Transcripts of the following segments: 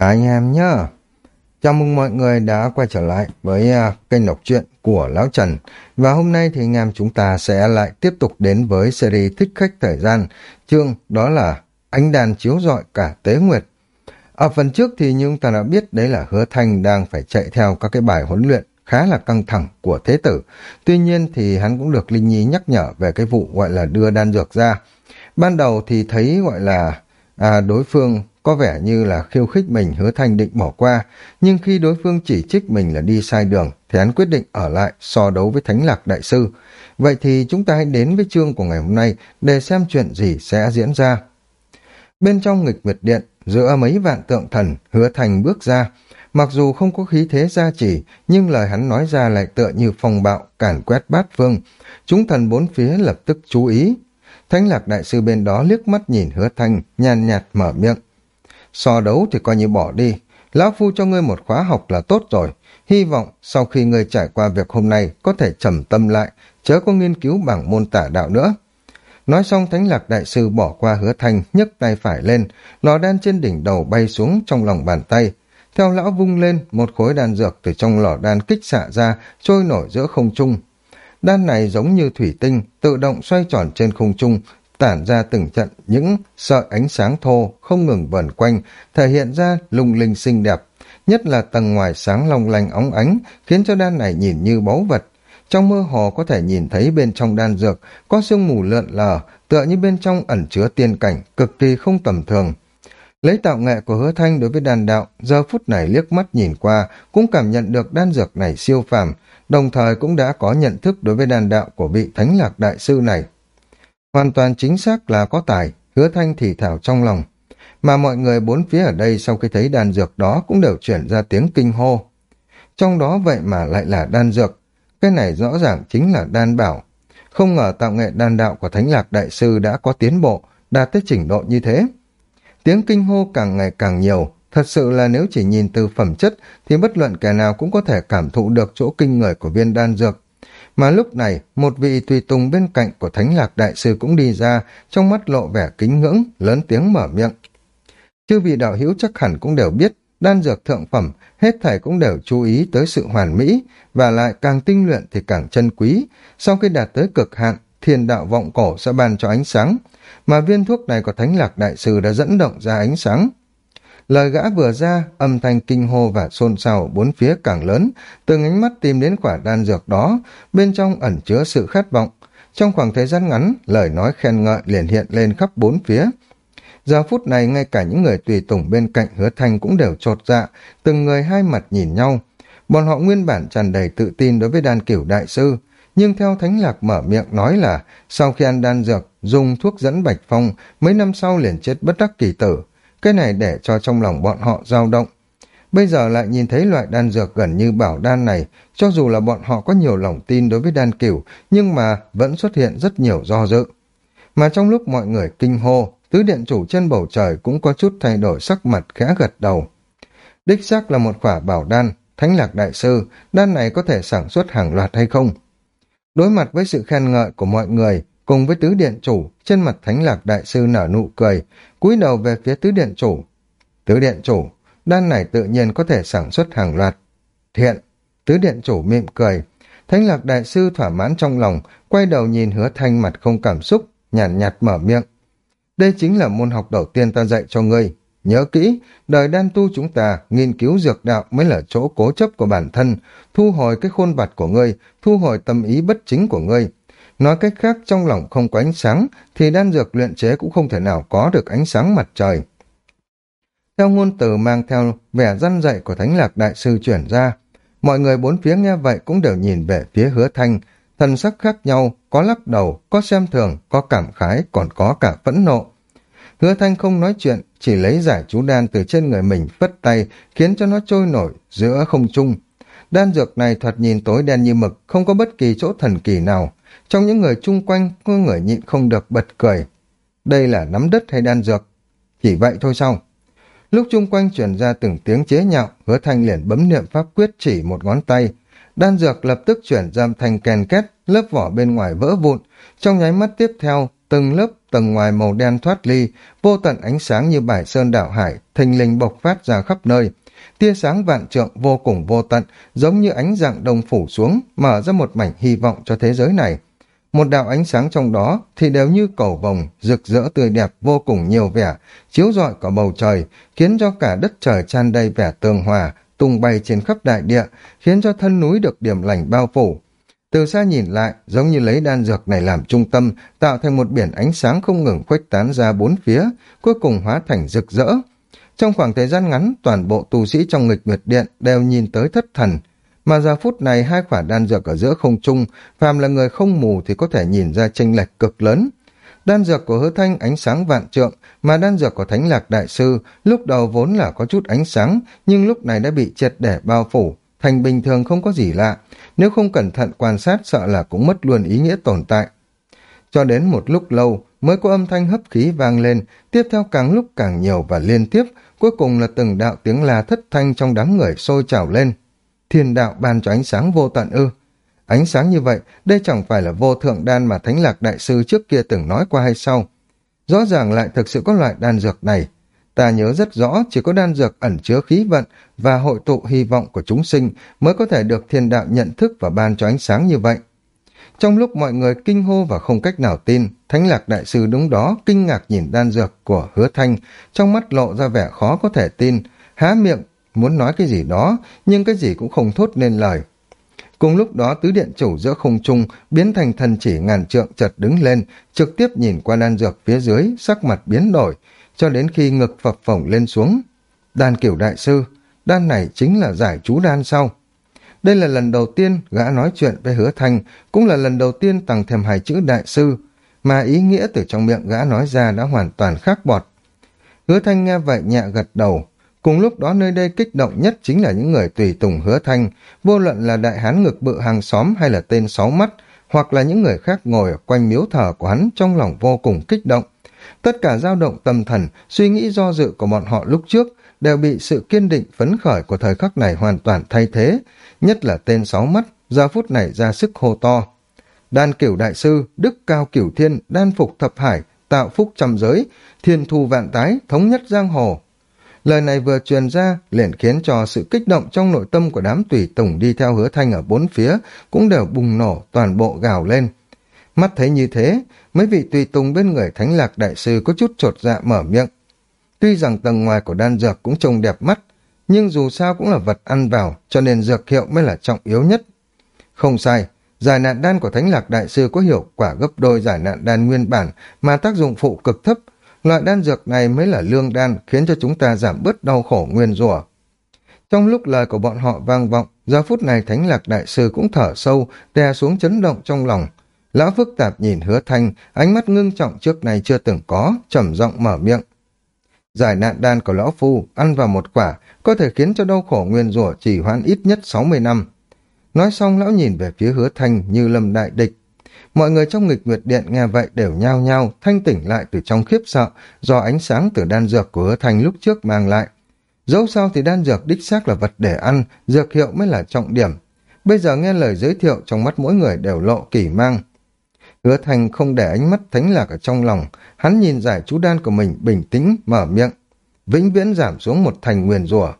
Chào anh em nhá. Chào mừng mọi người đã quay trở lại với uh, kênh đọc truyện của Lão Trần. Và hôm nay thì anh em chúng ta sẽ lại tiếp tục đến với series Thích Khách Thời Gian. Chương đó là Ánh đàn chiếu rọi cả tế nguyệt. Ở phần trước thì như chúng ta đã biết đấy là Hứa Thanh đang phải chạy theo các cái bài huấn luyện khá là căng thẳng của Thế Tử. Tuy nhiên thì hắn cũng được Linh Nhi nhắc nhở về cái vụ gọi là đưa đan dược ra. Ban đầu thì thấy gọi là à, đối phương có vẻ như là khiêu khích mình hứa thanh định bỏ qua, nhưng khi đối phương chỉ trích mình là đi sai đường, thì hắn quyết định ở lại so đấu với Thánh Lạc Đại Sư. Vậy thì chúng ta hãy đến với chương của ngày hôm nay để xem chuyện gì sẽ diễn ra. Bên trong nghịch Nguyệt Điện, giữa mấy vạn tượng thần, hứa thành bước ra. Mặc dù không có khí thế gia trì, nhưng lời hắn nói ra lại tựa như phong bạo, cản quét bát phương. Chúng thần bốn phía lập tức chú ý. Thánh lạc đại sư bên đó liếc mắt nhìn hứa thanh, nhàn nhạt mở miệng. So đấu thì coi như bỏ đi. Lão Phu cho ngươi một khóa học là tốt rồi. Hy vọng sau khi ngươi trải qua việc hôm nay có thể trầm tâm lại, chớ có nghiên cứu bảng môn tả đạo nữa. Nói xong thánh lạc đại sư bỏ qua hứa thanh, nhấc tay phải lên, lò đan trên đỉnh đầu bay xuống trong lòng bàn tay. Theo lão vung lên, một khối đan dược từ trong lò đan kích xạ ra, trôi nổi giữa không trung. Đan này giống như thủy tinh, tự động xoay tròn trên không trung, tản ra từng trận những sợi ánh sáng thô không ngừng vẩn quanh, thể hiện ra lung linh xinh đẹp. Nhất là tầng ngoài sáng long lanh óng ánh, khiến cho đan này nhìn như báu vật. Trong mơ hồ có thể nhìn thấy bên trong đan dược có sương mù lượn lờ, tựa như bên trong ẩn chứa tiên cảnh, cực kỳ không tầm thường. Lấy tạo nghệ của hứa thanh đối với đan đạo, giờ phút này liếc mắt nhìn qua, cũng cảm nhận được đan dược này siêu phàm, đồng thời cũng đã có nhận thức đối với đan đạo của vị thánh lạc đại sư này. Hoàn toàn chính xác là có tài, hứa thanh thì thảo trong lòng. Mà mọi người bốn phía ở đây sau khi thấy đan dược đó cũng đều chuyển ra tiếng kinh hô. Trong đó vậy mà lại là đan dược. Cái này rõ ràng chính là đan bảo. Không ngờ tạo nghệ đan đạo của Thánh Lạc Đại Sư đã có tiến bộ, đạt tới trình độ như thế. Tiếng kinh hô càng ngày càng nhiều, thật sự là nếu chỉ nhìn từ phẩm chất thì bất luận kẻ nào cũng có thể cảm thụ được chỗ kinh người của viên đan dược. Mà lúc này, một vị tùy tùng bên cạnh của Thánh Lạc Đại Sư cũng đi ra, trong mắt lộ vẻ kính ngưỡng, lớn tiếng mở miệng. Chư vị đạo hữu chắc hẳn cũng đều biết, đan dược thượng phẩm, hết thảy cũng đều chú ý tới sự hoàn mỹ, và lại càng tinh luyện thì càng chân quý. Sau khi đạt tới cực hạn, thiên đạo vọng cổ sẽ ban cho ánh sáng, mà viên thuốc này của Thánh Lạc Đại Sư đã dẫn động ra ánh sáng. Lời gã vừa ra, âm thanh kinh hô và xôn xao bốn phía càng lớn, từng ánh mắt tìm đến quả đan dược đó, bên trong ẩn chứa sự khát vọng. Trong khoảng thời gian ngắn, lời nói khen ngợi liền hiện lên khắp bốn phía. Giờ phút này, ngay cả những người tùy tùng bên cạnh hứa thanh cũng đều trột dạ, từng người hai mặt nhìn nhau. Bọn họ nguyên bản tràn đầy tự tin đối với đan cửu đại sư, nhưng theo Thánh Lạc mở miệng nói là sau khi ăn đan dược, dùng thuốc dẫn bạch phong, mấy năm sau liền chết bất đắc kỳ tử, cái này để cho trong lòng bọn họ dao động. Bây giờ lại nhìn thấy loại đan dược gần như bảo đan này, cho dù là bọn họ có nhiều lòng tin đối với đan cửu, nhưng mà vẫn xuất hiện rất nhiều do dự. Mà trong lúc mọi người kinh hô, tứ điện chủ trên bầu trời cũng có chút thay đổi sắc mặt khẽ gật đầu. Đích xác là một quả bảo đan, thánh lạc đại sư, đan này có thể sản xuất hàng loạt hay không? Đối mặt với sự khen ngợi của mọi người, cùng với tứ điện chủ, trên mặt thánh lạc đại sư nở nụ cười, cúi đầu về phía tứ điện chủ. Tứ điện chủ, đan này tự nhiên có thể sản xuất hàng loạt. Thiện, tứ điện chủ mỉm cười. Thánh lạc đại sư thỏa mãn trong lòng, quay đầu nhìn hứa thanh mặt không cảm xúc, nhàn nhạt, nhạt mở miệng. Đây chính là môn học đầu tiên ta dạy cho ngươi. Nhớ kỹ, đời đan tu chúng ta, nghiên cứu dược đạo mới là chỗ cố chấp của bản thân, thu hồi cái khuôn vặt của ngươi, thu hồi tâm ý bất chính của ngươi. Nói cách khác, trong lòng không có ánh sáng, thì đan dược luyện chế cũng không thể nào có được ánh sáng mặt trời. Theo ngôn từ mang theo vẻ răn dạy của Thánh Lạc Đại Sư chuyển ra, mọi người bốn phía nghe vậy cũng đều nhìn về phía hứa thanh, thần sắc khác nhau, có lắc đầu, có xem thường, có cảm khái, còn có cả phẫn nộ. Hứa thanh không nói chuyện, chỉ lấy giải chú đan từ trên người mình phất tay, khiến cho nó trôi nổi giữa không trung. Đan dược này thật nhìn tối đen như mực, không có bất kỳ chỗ thần kỳ nào. Trong những người chung quanh, có người nhịn không được bật cười. Đây là nắm đất hay đan dược? Chỉ vậy thôi sao? Lúc chung quanh chuyển ra từng tiếng chế nhạo, hứa thanh liền bấm niệm pháp quyết chỉ một ngón tay. Đan dược lập tức chuyển ra thành kèn két, lớp vỏ bên ngoài vỡ vụn. Trong nháy mắt tiếp theo, từng lớp tầng ngoài màu đen thoát ly, vô tận ánh sáng như bãi sơn đảo hải, thình lình bộc phát ra khắp nơi. Tia sáng vạn trượng vô cùng vô tận, giống như ánh dạng đông phủ xuống, mở ra một mảnh hy vọng cho thế giới này. Một đạo ánh sáng trong đó thì đều như cầu vồng, rực rỡ tươi đẹp vô cùng nhiều vẻ, chiếu rọi cả bầu trời, khiến cho cả đất trời tràn đầy vẻ tường hòa, tung bay trên khắp đại địa, khiến cho thân núi được điểm lành bao phủ. Từ xa nhìn lại, giống như lấy đan dược này làm trung tâm, tạo thành một biển ánh sáng không ngừng khuếch tán ra bốn phía, cuối cùng hóa thành rực rỡ. Trong khoảng thời gian ngắn, toàn bộ tu sĩ trong nghịch nguyệt điện đều nhìn tới thất thần, mà giờ phút này hai quả đan dược ở giữa không trung, phàm là người không mù thì có thể nhìn ra chênh lệch cực lớn. Đan dược của hứa thanh ánh sáng vạn trượng, mà đan dược của thánh lạc đại sư lúc đầu vốn là có chút ánh sáng, nhưng lúc này đã bị triệt để bao phủ, thành bình thường không có gì lạ. Nếu không cẩn thận quan sát sợ là cũng mất luôn ý nghĩa tồn tại. Cho đến một lúc lâu mới có âm thanh hấp khí vang lên, tiếp theo càng lúc càng nhiều và liên tiếp, cuối cùng là từng đạo tiếng la thất thanh trong đám người sôi trào lên. Thiên đạo ban cho ánh sáng vô tận ư. Ánh sáng như vậy, đây chẳng phải là vô thượng đan mà Thánh Lạc Đại Sư trước kia từng nói qua hay sao? Rõ ràng lại thực sự có loại đan dược này. Ta nhớ rất rõ chỉ có đan dược ẩn chứa khí vận và hội tụ hy vọng của chúng sinh mới có thể được thiên đạo nhận thức và ban cho ánh sáng như vậy. Trong lúc mọi người kinh hô và không cách nào tin, Thánh Lạc Đại Sư đúng đó kinh ngạc nhìn đan dược của hứa thanh, trong mắt lộ ra vẻ khó có thể tin, há miệng muốn nói cái gì đó, nhưng cái gì cũng không thốt nên lời. Cùng lúc đó tứ điện chủ giữa không trung biến thành thần chỉ ngàn trượng chợt đứng lên, trực tiếp nhìn qua đan dược phía dưới, sắc mặt biến đổi, cho đến khi ngực phập phồng lên xuống. Đan kiểu đại sư, đan này chính là giải chú đan sau. Đây là lần đầu tiên gã nói chuyện với hứa thanh, cũng là lần đầu tiên tặng thêm hai chữ đại sư, mà ý nghĩa từ trong miệng gã nói ra đã hoàn toàn khác bọt. Hứa thanh nghe vậy nhẹ gật đầu, Cùng lúc đó nơi đây kích động nhất chính là những người tùy tùng hứa thanh, vô luận là đại hán ngực bự hàng xóm hay là tên sáu mắt, hoặc là những người khác ngồi ở quanh miếu thờ của hắn trong lòng vô cùng kích động. Tất cả dao động tâm thần, suy nghĩ do dự của bọn họ lúc trước đều bị sự kiên định phấn khởi của thời khắc này hoàn toàn thay thế, nhất là tên sáu mắt, giờ phút này ra sức hô to. Đan cửu đại sư, đức cao cửu thiên, đan phục thập hải, tạo phúc trăm giới, thiên thu vạn tái, thống nhất giang hồ, Lời này vừa truyền ra, liền khiến cho sự kích động trong nội tâm của đám tùy tùng đi theo hứa thanh ở bốn phía cũng đều bùng nổ toàn bộ gào lên. Mắt thấy như thế, mấy vị tùy tùng bên người thánh lạc đại sư có chút trột dạ mở miệng. Tuy rằng tầng ngoài của đan dược cũng trông đẹp mắt, nhưng dù sao cũng là vật ăn vào, cho nên dược hiệu mới là trọng yếu nhất. Không sai, giải nạn đan của thánh lạc đại sư có hiệu quả gấp đôi giải nạn đan nguyên bản mà tác dụng phụ cực thấp, Loại đan dược này mới là lương đan khiến cho chúng ta giảm bớt đau khổ nguyên rủa. Trong lúc lời của bọn họ vang vọng, giờ phút này Thánh Lạc Đại Sư cũng thở sâu, đè xuống chấn động trong lòng. Lão phức tạp nhìn hứa thanh, ánh mắt ngưng trọng trước này chưa từng có, trầm giọng mở miệng. Giải nạn đan của lão phu, ăn vào một quả, có thể khiến cho đau khổ nguyên rủa chỉ hoãn ít nhất 60 năm. Nói xong lão nhìn về phía hứa thanh như lầm đại địch, Mọi người trong nghịch nguyệt điện nghe vậy đều nhao nhao, thanh tỉnh lại từ trong khiếp sợ do ánh sáng từ đan dược của hứa thanh lúc trước mang lại. Dẫu sao thì đan dược đích xác là vật để ăn, dược hiệu mới là trọng điểm. Bây giờ nghe lời giới thiệu trong mắt mỗi người đều lộ kỳ mang. Hứa thành không để ánh mắt thánh lạc ở trong lòng, hắn nhìn giải chú đan của mình bình tĩnh, mở miệng. Vĩnh viễn giảm xuống một thành nguyền rủa.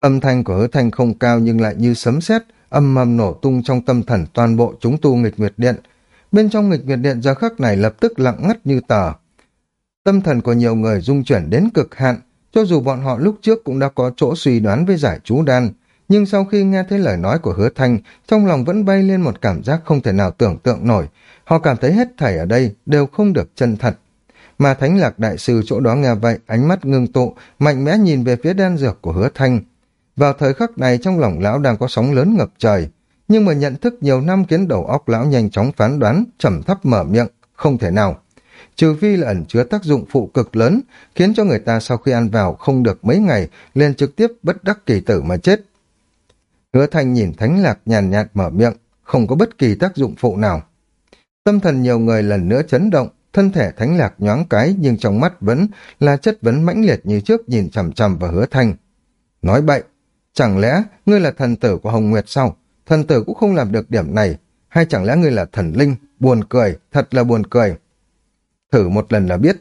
Âm thanh của hứa Thành không cao nhưng lại như sấm sét âm mầm nổ tung trong tâm thần toàn bộ chúng tu nghịch nguyệt điện, Bên trong nghịch nguyệt điện giờ khắc này lập tức lặng ngắt như tờ. Tâm thần của nhiều người dung chuyển đến cực hạn, cho dù bọn họ lúc trước cũng đã có chỗ suy đoán với giải chú đan, nhưng sau khi nghe thấy lời nói của hứa thanh, trong lòng vẫn bay lên một cảm giác không thể nào tưởng tượng nổi. Họ cảm thấy hết thảy ở đây đều không được chân thật. Mà thánh lạc đại sư chỗ đó nghe vậy, ánh mắt ngưng tụ, mạnh mẽ nhìn về phía đan dược của hứa thanh. Vào thời khắc này trong lòng lão đang có sóng lớn ngập trời, nhưng mà nhận thức nhiều năm khiến đầu óc lão nhanh chóng phán đoán, trầm thấp mở miệng, không thể nào. Trừ phi là ẩn chứa tác dụng phụ cực lớn, khiến cho người ta sau khi ăn vào không được mấy ngày, liền trực tiếp bất đắc kỳ tử mà chết. Hứa thanh nhìn thánh lạc nhàn nhạt mở miệng, không có bất kỳ tác dụng phụ nào. Tâm thần nhiều người lần nữa chấn động, thân thể thánh lạc nhoáng cái nhưng trong mắt vẫn là chất vấn mãnh liệt như trước nhìn chằm chằm và hứa thanh. Nói bậy, chẳng lẽ ngươi là thần tử của Hồng Nguyệt sao? thần tử cũng không làm được điểm này, hay chẳng lẽ ngươi là thần linh, buồn cười, thật là buồn cười. Thử một lần là biết.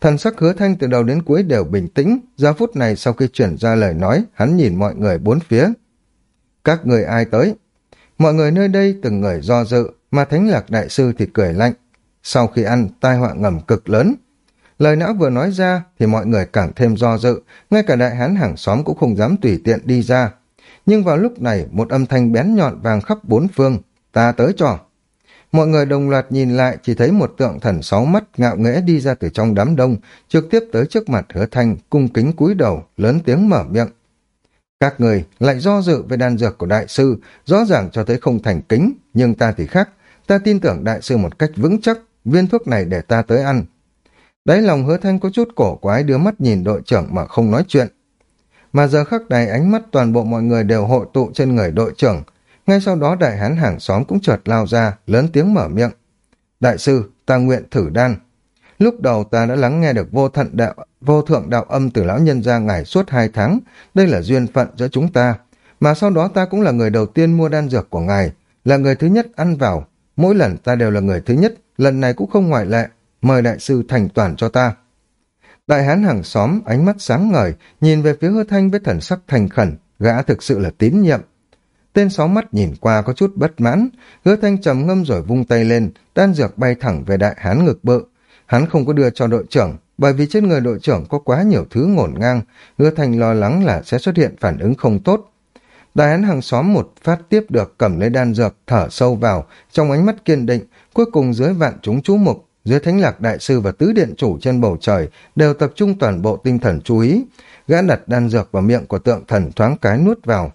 Thần sắc hứa thanh từ đầu đến cuối đều bình tĩnh, giờ phút này sau khi chuyển ra lời nói, hắn nhìn mọi người bốn phía. Các người ai tới? Mọi người nơi đây từng người do dự, mà thánh lạc đại sư thì cười lạnh. Sau khi ăn, tai họa ngầm cực lớn. Lời não vừa nói ra thì mọi người càng thêm do dự, ngay cả đại hán hàng xóm cũng không dám tùy tiện đi ra. Nhưng vào lúc này, một âm thanh bén nhọn vàng khắp bốn phương. Ta tới trò. Mọi người đồng loạt nhìn lại chỉ thấy một tượng thần sáu mắt ngạo nghễ đi ra từ trong đám đông, trực tiếp tới trước mặt hứa thanh, cung kính cúi đầu, lớn tiếng mở miệng. Các người lại do dự về đan dược của đại sư, rõ ràng cho thấy không thành kính, nhưng ta thì khác. Ta tin tưởng đại sư một cách vững chắc, viên thuốc này để ta tới ăn. Đáy lòng hứa thanh có chút cổ quái đưa mắt nhìn đội trưởng mà không nói chuyện. Mà giờ khắc này ánh mắt toàn bộ mọi người đều hội tụ trên người đội trưởng. Ngay sau đó đại hán hàng xóm cũng chợt lao ra, lớn tiếng mở miệng. Đại sư, ta nguyện thử đan. Lúc đầu ta đã lắng nghe được vô thận đạo, vô thượng đạo âm từ lão nhân ra ngài suốt hai tháng. Đây là duyên phận giữa chúng ta. Mà sau đó ta cũng là người đầu tiên mua đan dược của ngài, là người thứ nhất ăn vào. Mỗi lần ta đều là người thứ nhất, lần này cũng không ngoại lệ. Mời đại sư thành toàn cho ta. Đại hán hàng xóm, ánh mắt sáng ngời, nhìn về phía hứa thanh với thần sắc thành khẩn, gã thực sự là tín nhiệm. Tên sáu mắt nhìn qua có chút bất mãn, hứa thanh trầm ngâm rồi vung tay lên, đan dược bay thẳng về đại hán ngực bự. Hắn không có đưa cho đội trưởng, bởi vì trên người đội trưởng có quá nhiều thứ ngổn ngang, hứa thanh lo lắng là sẽ xuất hiện phản ứng không tốt. Đại hán hàng xóm một phát tiếp được cầm lấy đan dược, thở sâu vào, trong ánh mắt kiên định, cuối cùng dưới vạn chúng chú mục, dưới thánh lạc đại sư và tứ điện chủ trên bầu trời đều tập trung toàn bộ tinh thần chú ý. Gã đặt đan dược vào miệng của tượng thần thoáng cái nuốt vào.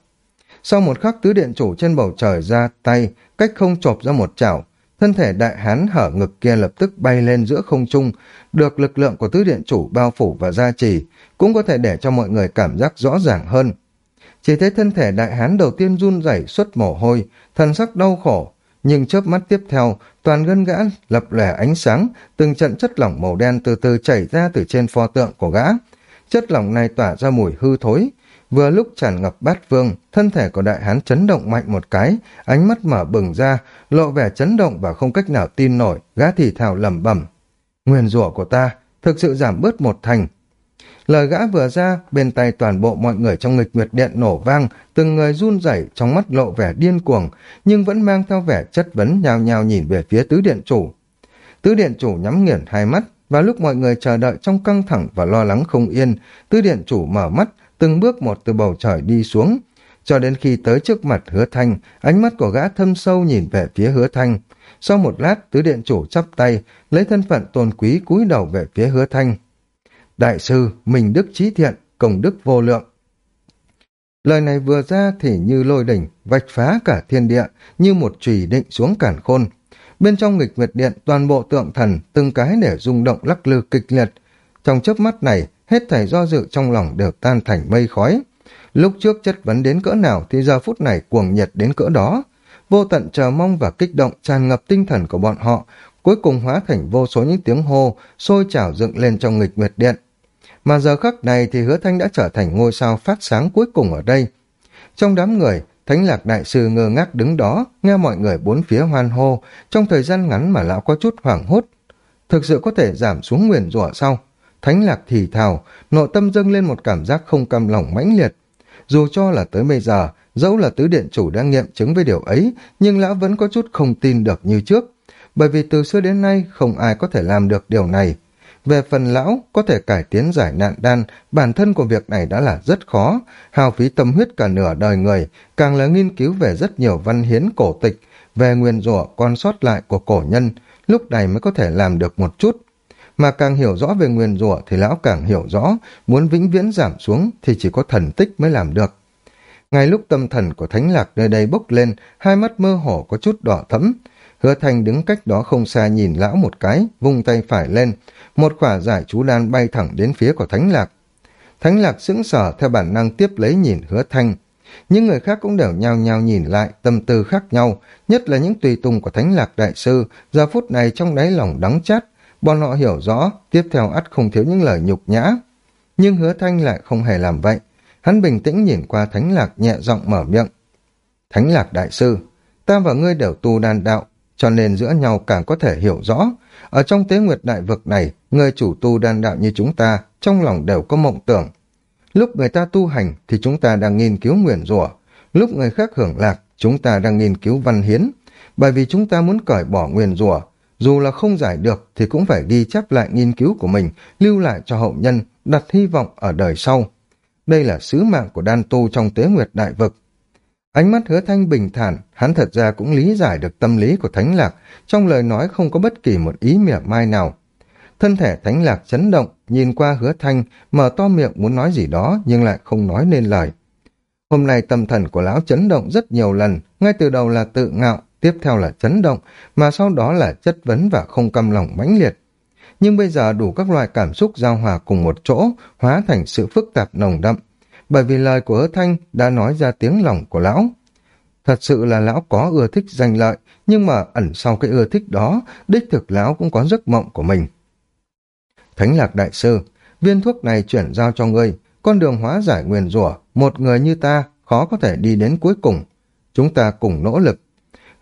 Sau một khắc tứ điện chủ trên bầu trời ra tay, cách không chộp ra một chảo, thân thể đại hán hở ngực kia lập tức bay lên giữa không trung, được lực lượng của tứ điện chủ bao phủ và gia trì, cũng có thể để cho mọi người cảm giác rõ ràng hơn. Chỉ thấy thân thể đại hán đầu tiên run rẩy xuất mồ hôi, thần sắc đau khổ, nhưng chớp mắt tiếp theo, toàn gân gã lập lẻ ánh sáng, từng trận chất lỏng màu đen từ từ chảy ra từ trên pho tượng của gã. Chất lỏng này tỏa ra mùi hư thối, vừa lúc tràn ngập bát vương, thân thể của đại hán chấn động mạnh một cái, ánh mắt mở bừng ra, lộ vẻ chấn động và không cách nào tin nổi, gã thì thào lẩm bẩm. Nguyên rủa của ta, thực sự giảm bớt một thành, Lời gã vừa ra, bên tay toàn bộ mọi người trong nghịch nguyệt điện nổ vang, từng người run rẩy trong mắt lộ vẻ điên cuồng, nhưng vẫn mang theo vẻ chất vấn nhào nhào nhìn về phía tứ điện chủ. Tứ điện chủ nhắm nghiền hai mắt, và lúc mọi người chờ đợi trong căng thẳng và lo lắng không yên, tứ điện chủ mở mắt, từng bước một từ bầu trời đi xuống. Cho đến khi tới trước mặt hứa thanh, ánh mắt của gã thâm sâu nhìn về phía hứa thanh. Sau một lát, tứ điện chủ chắp tay, lấy thân phận tôn quý cúi đầu về phía hứa thanh. Đại sư, mình đức trí thiện, công đức vô lượng. Lời này vừa ra thì như lôi đỉnh, vạch phá cả thiên địa, như một chùy định xuống cản khôn. Bên trong nghịch nguyệt điện, toàn bộ tượng thần, từng cái để rung động lắc lư kịch liệt. Trong chớp mắt này, hết thảy do dự trong lòng đều tan thành mây khói. Lúc trước chất vấn đến cỡ nào thì giờ phút này cuồng nhiệt đến cỡ đó. Vô tận chờ mong và kích động tràn ngập tinh thần của bọn họ, cuối cùng hóa thành vô số những tiếng hô, sôi trào dựng lên trong nghịch nguyệt điện. Mà giờ khắc này thì hứa thanh đã trở thành ngôi sao phát sáng cuối cùng ở đây. Trong đám người, Thánh Lạc Đại Sư ngơ ngác đứng đó, nghe mọi người bốn phía hoan hô, trong thời gian ngắn mà lão có chút hoảng hốt. Thực sự có thể giảm xuống nguyền rủa sau. Thánh Lạc thì thào, nội tâm dâng lên một cảm giác không cam lòng mãnh liệt. Dù cho là tới bây giờ, dẫu là tứ điện chủ đang nghiệm chứng với điều ấy, nhưng lão vẫn có chút không tin được như trước. Bởi vì từ xưa đến nay không ai có thể làm được điều này. Về phần lão, có thể cải tiến giải nạn đan, bản thân của việc này đã là rất khó, hào phí tâm huyết cả nửa đời người, càng là nghiên cứu về rất nhiều văn hiến cổ tịch, về nguyên rủa con sót lại của cổ nhân, lúc này mới có thể làm được một chút. Mà càng hiểu rõ về nguyên rủa thì lão càng hiểu rõ, muốn vĩnh viễn giảm xuống thì chỉ có thần tích mới làm được. Ngay lúc tâm thần của thánh lạc nơi đây bốc lên, hai mắt mơ hồ có chút đỏ thẫm, Hứa Thanh đứng cách đó không xa nhìn lão một cái, vung tay phải lên, một quả giải chú đan bay thẳng đến phía của Thánh Lạc. Thánh Lạc sững sờ theo bản năng tiếp lấy nhìn Hứa Thanh. Những người khác cũng đều nhao nhao nhìn lại, tâm tư khác nhau, nhất là những tùy tùng của Thánh Lạc Đại Sư, giờ phút này trong đáy lòng đắng chát, bọn họ hiểu rõ, tiếp theo ắt không thiếu những lời nhục nhã. Nhưng Hứa Thanh lại không hề làm vậy. Hắn bình tĩnh nhìn qua Thánh Lạc nhẹ giọng mở miệng. Thánh Lạc Đại Sư, ta và ngươi đều tu đàn đạo, cho nên giữa nhau càng có thể hiểu rõ. ở trong tế nguyệt đại vực này, người chủ tu đan đạo như chúng ta, trong lòng đều có mộng tưởng. Lúc người ta tu hành thì chúng ta đang nghiên cứu nguyền rủa lúc người khác hưởng lạc, chúng ta đang nghiên cứu văn hiến, bởi vì chúng ta muốn cởi bỏ nguyền rủa dù là không giải được thì cũng phải ghi chép lại nghiên cứu của mình, lưu lại cho hậu nhân, đặt hy vọng ở đời sau. Đây là sứ mạng của đan tu trong tế nguyệt đại vực. Ánh mắt hứa thanh bình thản, hắn thật ra cũng lý giải được tâm lý của thánh lạc, trong lời nói không có bất kỳ một ý mỉa mai nào. Thân thể thánh lạc chấn động, nhìn qua hứa thanh, mở to miệng muốn nói gì đó nhưng lại không nói nên lời. Hôm nay tâm thần của lão chấn động rất nhiều lần, ngay từ đầu là tự ngạo, tiếp theo là chấn động, mà sau đó là chất vấn và không căm lòng mãnh liệt. Nhưng bây giờ đủ các loại cảm xúc giao hòa cùng một chỗ, hóa thành sự phức tạp nồng đậm, bởi vì lời của hứa thanh đã nói ra tiếng lòng của lão. Thật sự là lão có ưa thích danh lợi, nhưng mà ẩn sau cái ưa thích đó, đích thực lão cũng có giấc mộng của mình. Thánh lạc đại sư, viên thuốc này chuyển giao cho ngươi, con đường hóa giải nguyền rủa một người như ta khó có thể đi đến cuối cùng. Chúng ta cùng nỗ lực.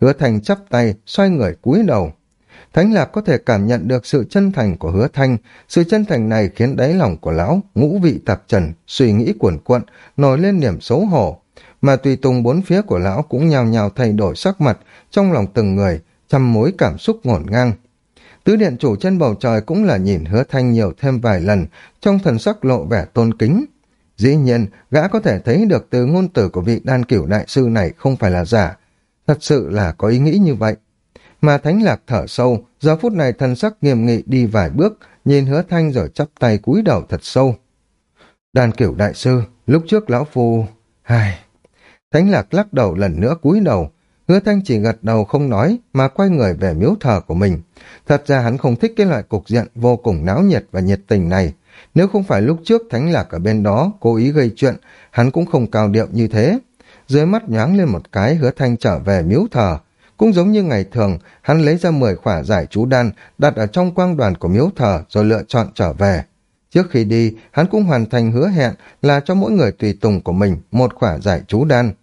Hứa Thành chắp tay, xoay người cúi đầu. Thánh Lạc có thể cảm nhận được sự chân thành của Hứa Thanh, sự chân thành này khiến đáy lòng của lão ngũ vị tạp trần, suy nghĩ cuồn cuộn, nổi lên niềm xấu hổ. Mà tùy tùng bốn phía của lão cũng nhào nhào thay đổi sắc mặt, trong lòng từng người, trăm mối cảm xúc ngổn ngang. Tứ điện chủ trên bầu trời cũng là nhìn hứa thanh nhiều thêm vài lần, trong thần sắc lộ vẻ tôn kính. Dĩ nhiên, gã có thể thấy được từ ngôn từ của vị đan cửu đại sư này không phải là giả. Thật sự là có ý nghĩ như vậy. Mà thánh lạc thở sâu, giờ phút này thần sắc nghiêm nghị đi vài bước, nhìn hứa thanh rồi chắp tay cúi đầu thật sâu. đàn kiểu đại sư, lúc trước lão phu... Hài... Thánh lạc lắc đầu lần nữa cúi đầu, hứa thanh chỉ gật đầu không nói mà quay người về miếu thờ của mình. Thật ra hắn không thích cái loại cục diện vô cùng náo nhiệt và nhiệt tình này. Nếu không phải lúc trước Thánh Lạc ở bên đó cố ý gây chuyện, hắn cũng không cao điệu như thế. Dưới mắt nhoáng lên một cái hứa thanh trở về miếu thờ. Cũng giống như ngày thường, hắn lấy ra 10 khỏa giải chú đan đặt ở trong quang đoàn của miếu thờ rồi lựa chọn trở về. Trước khi đi, hắn cũng hoàn thành hứa hẹn là cho mỗi người tùy tùng của mình một khỏa giải chú đan.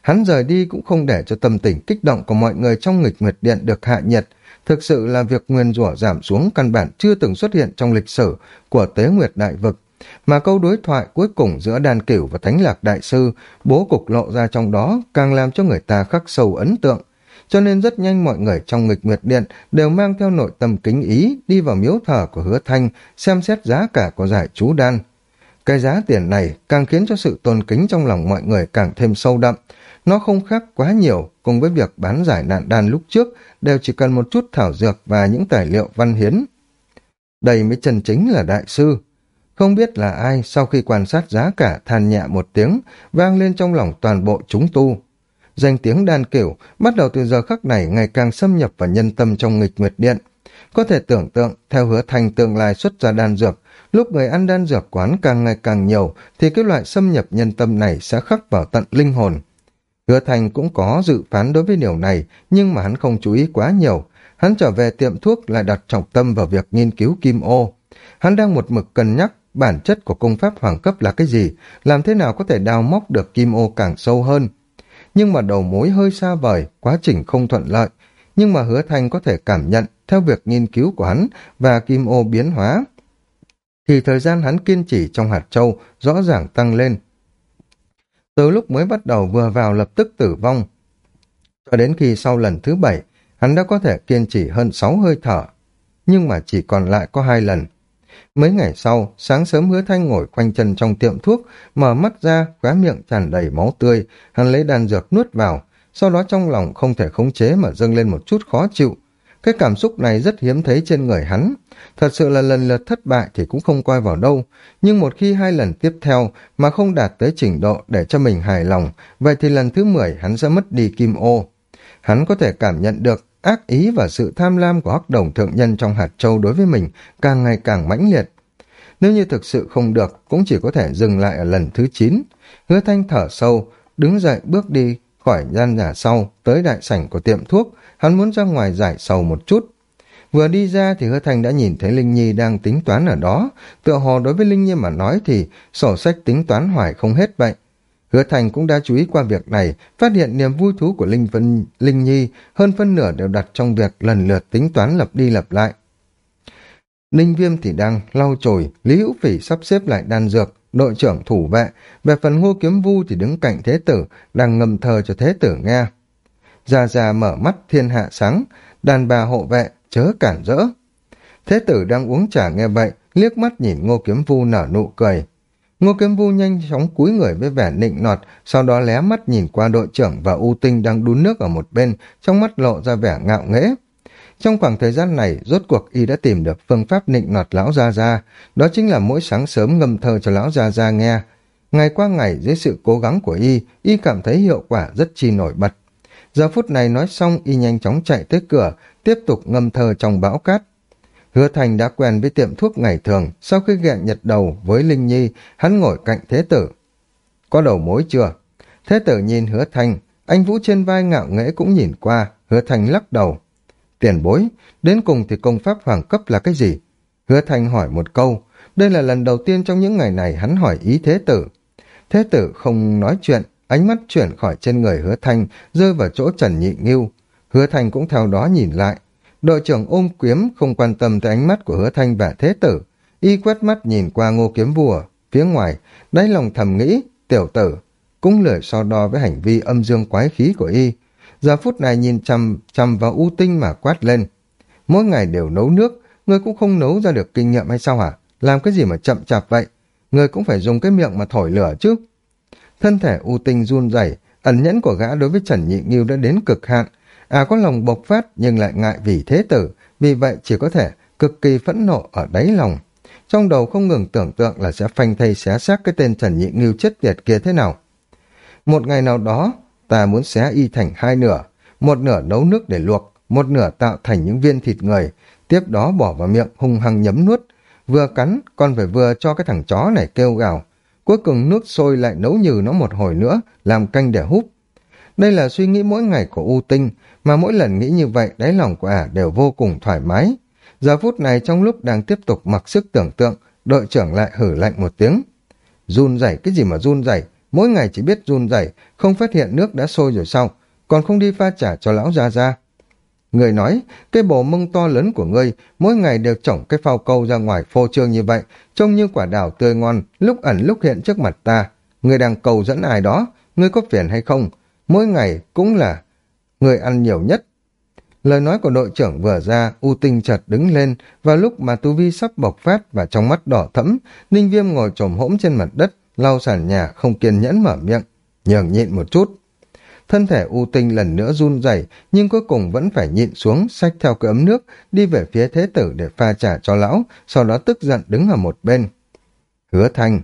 Hắn rời đi cũng không để cho tâm tình kích động của mọi người trong nghịch nguyệt điện được hạ nhiệt, Thực sự là việc nguyên rủa giảm xuống căn bản chưa từng xuất hiện trong lịch sử của tế nguyệt đại vực. Mà câu đối thoại cuối cùng giữa đàn cửu và thánh lạc đại sư bố cục lộ ra trong đó càng làm cho người ta khắc sâu ấn tượng. Cho nên rất nhanh mọi người trong nghịch nguyệt điện đều mang theo nội tâm kính ý đi vào miếu thờ của hứa thanh xem xét giá cả của giải chú đan. Cái giá tiền này càng khiến cho sự tôn kính trong lòng mọi người càng thêm sâu đậm, nó không khác quá nhiều cùng với việc bán giải nạn đan lúc trước đều chỉ cần một chút thảo dược và những tài liệu văn hiến. Đây mới chân chính là đại sư. Không biết là ai sau khi quan sát giá cả than nhẹ một tiếng vang lên trong lòng toàn bộ chúng tu. Danh tiếng đan kiểu bắt đầu từ giờ khắc này ngày càng xâm nhập vào nhân tâm trong nghịch nguyệt điện. Có thể tưởng tượng, theo hứa thành tương lai xuất ra đan dược, lúc người ăn đan dược quán càng ngày càng nhiều, thì cái loại xâm nhập nhân tâm này sẽ khắc vào tận linh hồn. Hứa Thành cũng có dự phán đối với điều này, nhưng mà hắn không chú ý quá nhiều. Hắn trở về tiệm thuốc lại đặt trọng tâm vào việc nghiên cứu kim ô. Hắn đang một mực cân nhắc bản chất của công pháp hoàng cấp là cái gì, làm thế nào có thể đào móc được kim ô càng sâu hơn. Nhưng mà đầu mối hơi xa vời, quá trình không thuận lợi. Nhưng mà hứa Thành có thể cảm nhận theo việc nghiên cứu của hắn và kim ô biến hóa. Thì thời gian hắn kiên trì trong hạt châu rõ ràng tăng lên, từ lúc mới bắt đầu vừa vào lập tức tử vong. Cho đến khi sau lần thứ bảy, hắn đã có thể kiên trì hơn sáu hơi thở, nhưng mà chỉ còn lại có hai lần. Mấy ngày sau, sáng sớm hứa thanh ngồi quanh chân trong tiệm thuốc, mở mắt ra, khóa miệng tràn đầy máu tươi, hắn lấy đan dược nuốt vào, sau đó trong lòng không thể khống chế mà dâng lên một chút khó chịu, cái cảm xúc này rất hiếm thấy trên người hắn. Thật sự là lần lượt thất bại thì cũng không coi vào đâu. Nhưng một khi hai lần tiếp theo mà không đạt tới trình độ để cho mình hài lòng, vậy thì lần thứ 10 hắn sẽ mất đi kim ô. Hắn có thể cảm nhận được ác ý và sự tham lam của hắc đồng thượng nhân trong hạt châu đối với mình càng ngày càng mãnh liệt. Nếu như thực sự không được, cũng chỉ có thể dừng lại ở lần thứ 9. Hứa thanh thở sâu, đứng dậy bước đi khỏi gian nhà sau, tới đại sảnh của tiệm thuốc, hắn muốn ra ngoài giải sầu một chút. Vừa đi ra thì hứa Thanh đã nhìn thấy Linh Nhi đang tính toán ở đó, tựa hồ đối với Linh Nhi mà nói thì sổ sách tính toán hoài không hết vậy. Hứa Thành cũng đã chú ý qua việc này, phát hiện niềm vui thú của Linh Vân Linh Nhi hơn phân nửa đều đặt trong việc lần lượt tính toán lập đi lập lại. Ninh Viêm thì đang lau chùi, Lý Hữu Phỉ sắp xếp lại đan dược, đội trưởng thủ vệ, về phần ngô kiếm vu thì đứng cạnh thế tử, đang ngầm thờ cho thế tử nghe. Già già mở mắt thiên hạ sáng, đàn bà hộ vệ, chớ cản rỡ. Thế tử đang uống trà nghe vậy, liếc mắt nhìn ngô kiếm vu nở nụ cười. Ngô kiếm vu nhanh chóng cúi người với vẻ nịnh nọt, sau đó lé mắt nhìn qua đội trưởng và U Tinh đang đun nước ở một bên, trong mắt lộ ra vẻ ngạo nghễ. Trong khoảng thời gian này, rốt cuộc y đã tìm được phương pháp nịnh nọt lão Gia Gia, đó chính là mỗi sáng sớm ngâm thơ cho lão Gia Gia nghe. Ngày qua ngày, dưới sự cố gắng của y, y cảm thấy hiệu quả rất chi nổi bật. Giờ phút này nói xong, y nhanh chóng chạy tới cửa, tiếp tục ngâm thơ trong bão cát. Hứa Thành đã quen với tiệm thuốc ngày thường, sau khi ghẹn nhật đầu với Linh Nhi, hắn ngồi cạnh Thế Tử. Có đầu mối chưa? Thế Tử nhìn Hứa Thành, anh Vũ trên vai ngạo nghễ cũng nhìn qua, Hứa Thành lắc đầu. Tiền bối, đến cùng thì công pháp hoàng cấp là cái gì? Hứa Thành hỏi một câu, đây là lần đầu tiên trong những ngày này hắn hỏi ý Thế Tử. Thế Tử không nói chuyện, ánh mắt chuyển khỏi trên người Hứa Thành, rơi vào chỗ Trần Nhị Nghiêu. Hứa Thành cũng theo đó nhìn lại. Đội trưởng ôm kiếm không quan tâm tới ánh mắt của Hứa Thanh và Thế Tử. Y quét mắt nhìn qua ngô kiếm vua, phía ngoài, đáy lòng thầm nghĩ, tiểu tử, cũng lười so đo với hành vi âm dương quái khí của Y giờ phút này nhìn chằm chằm vào u tinh mà quát lên. Mỗi ngày đều nấu nước, người cũng không nấu ra được kinh nghiệm hay sao hả? Làm cái gì mà chậm chạp vậy? Người cũng phải dùng cái miệng mà thổi lửa chứ. Thân thể u tinh run rẩy, ẩn nhẫn của gã đối với Trần Nhị Nghiêu đã đến cực hạn. À có lòng bộc phát nhưng lại ngại vì thế tử, vì vậy chỉ có thể cực kỳ phẫn nộ ở đáy lòng. Trong đầu không ngừng tưởng tượng là sẽ phanh thây xé xác cái tên Trần Nhị Ngưu chết tiệt kia thế nào. Một ngày nào đó, ta muốn xé y thành hai nửa, một nửa nấu nước để luộc, một nửa tạo thành những viên thịt người, tiếp đó bỏ vào miệng hung hăng nhấm nuốt. Vừa cắn, còn phải vừa cho cái thằng chó này kêu gào. Cuối cùng nước sôi lại nấu nhừ nó một hồi nữa, làm canh để húp. Đây là suy nghĩ mỗi ngày của U Tinh, mà mỗi lần nghĩ như vậy đáy lòng của ả đều vô cùng thoải mái. Giờ phút này trong lúc đang tiếp tục mặc sức tưởng tượng, đội trưởng lại hử lạnh một tiếng. Run rẩy cái gì mà run rẩy mỗi ngày chỉ biết run rẩy, không phát hiện nước đã sôi rồi sao, còn không đi pha trả cho lão gia ra. Người nói, cái bồ mông to lớn của ngươi, mỗi ngày đều chổng cái phao câu ra ngoài phô trương như vậy, trông như quả đào tươi ngon, lúc ẩn lúc hiện trước mặt ta. Ngươi đang cầu dẫn ai đó, ngươi có phiền hay không? Mỗi ngày cũng là người ăn nhiều nhất. Lời nói của đội trưởng vừa ra, U Tinh chợt đứng lên, và lúc mà Tu Vi sắp bộc phát và trong mắt đỏ thẫm, Ninh Viêm ngồi trồm hỗn trên mặt đất, lau sàn nhà không kiên nhẫn mở miệng, nhường nhịn một chút. Thân thể u tinh lần nữa run rẩy nhưng cuối cùng vẫn phải nhịn xuống, xách theo cái ấm nước, đi về phía thế tử để pha trà cho lão, sau đó tức giận đứng ở một bên. Hứa thanh.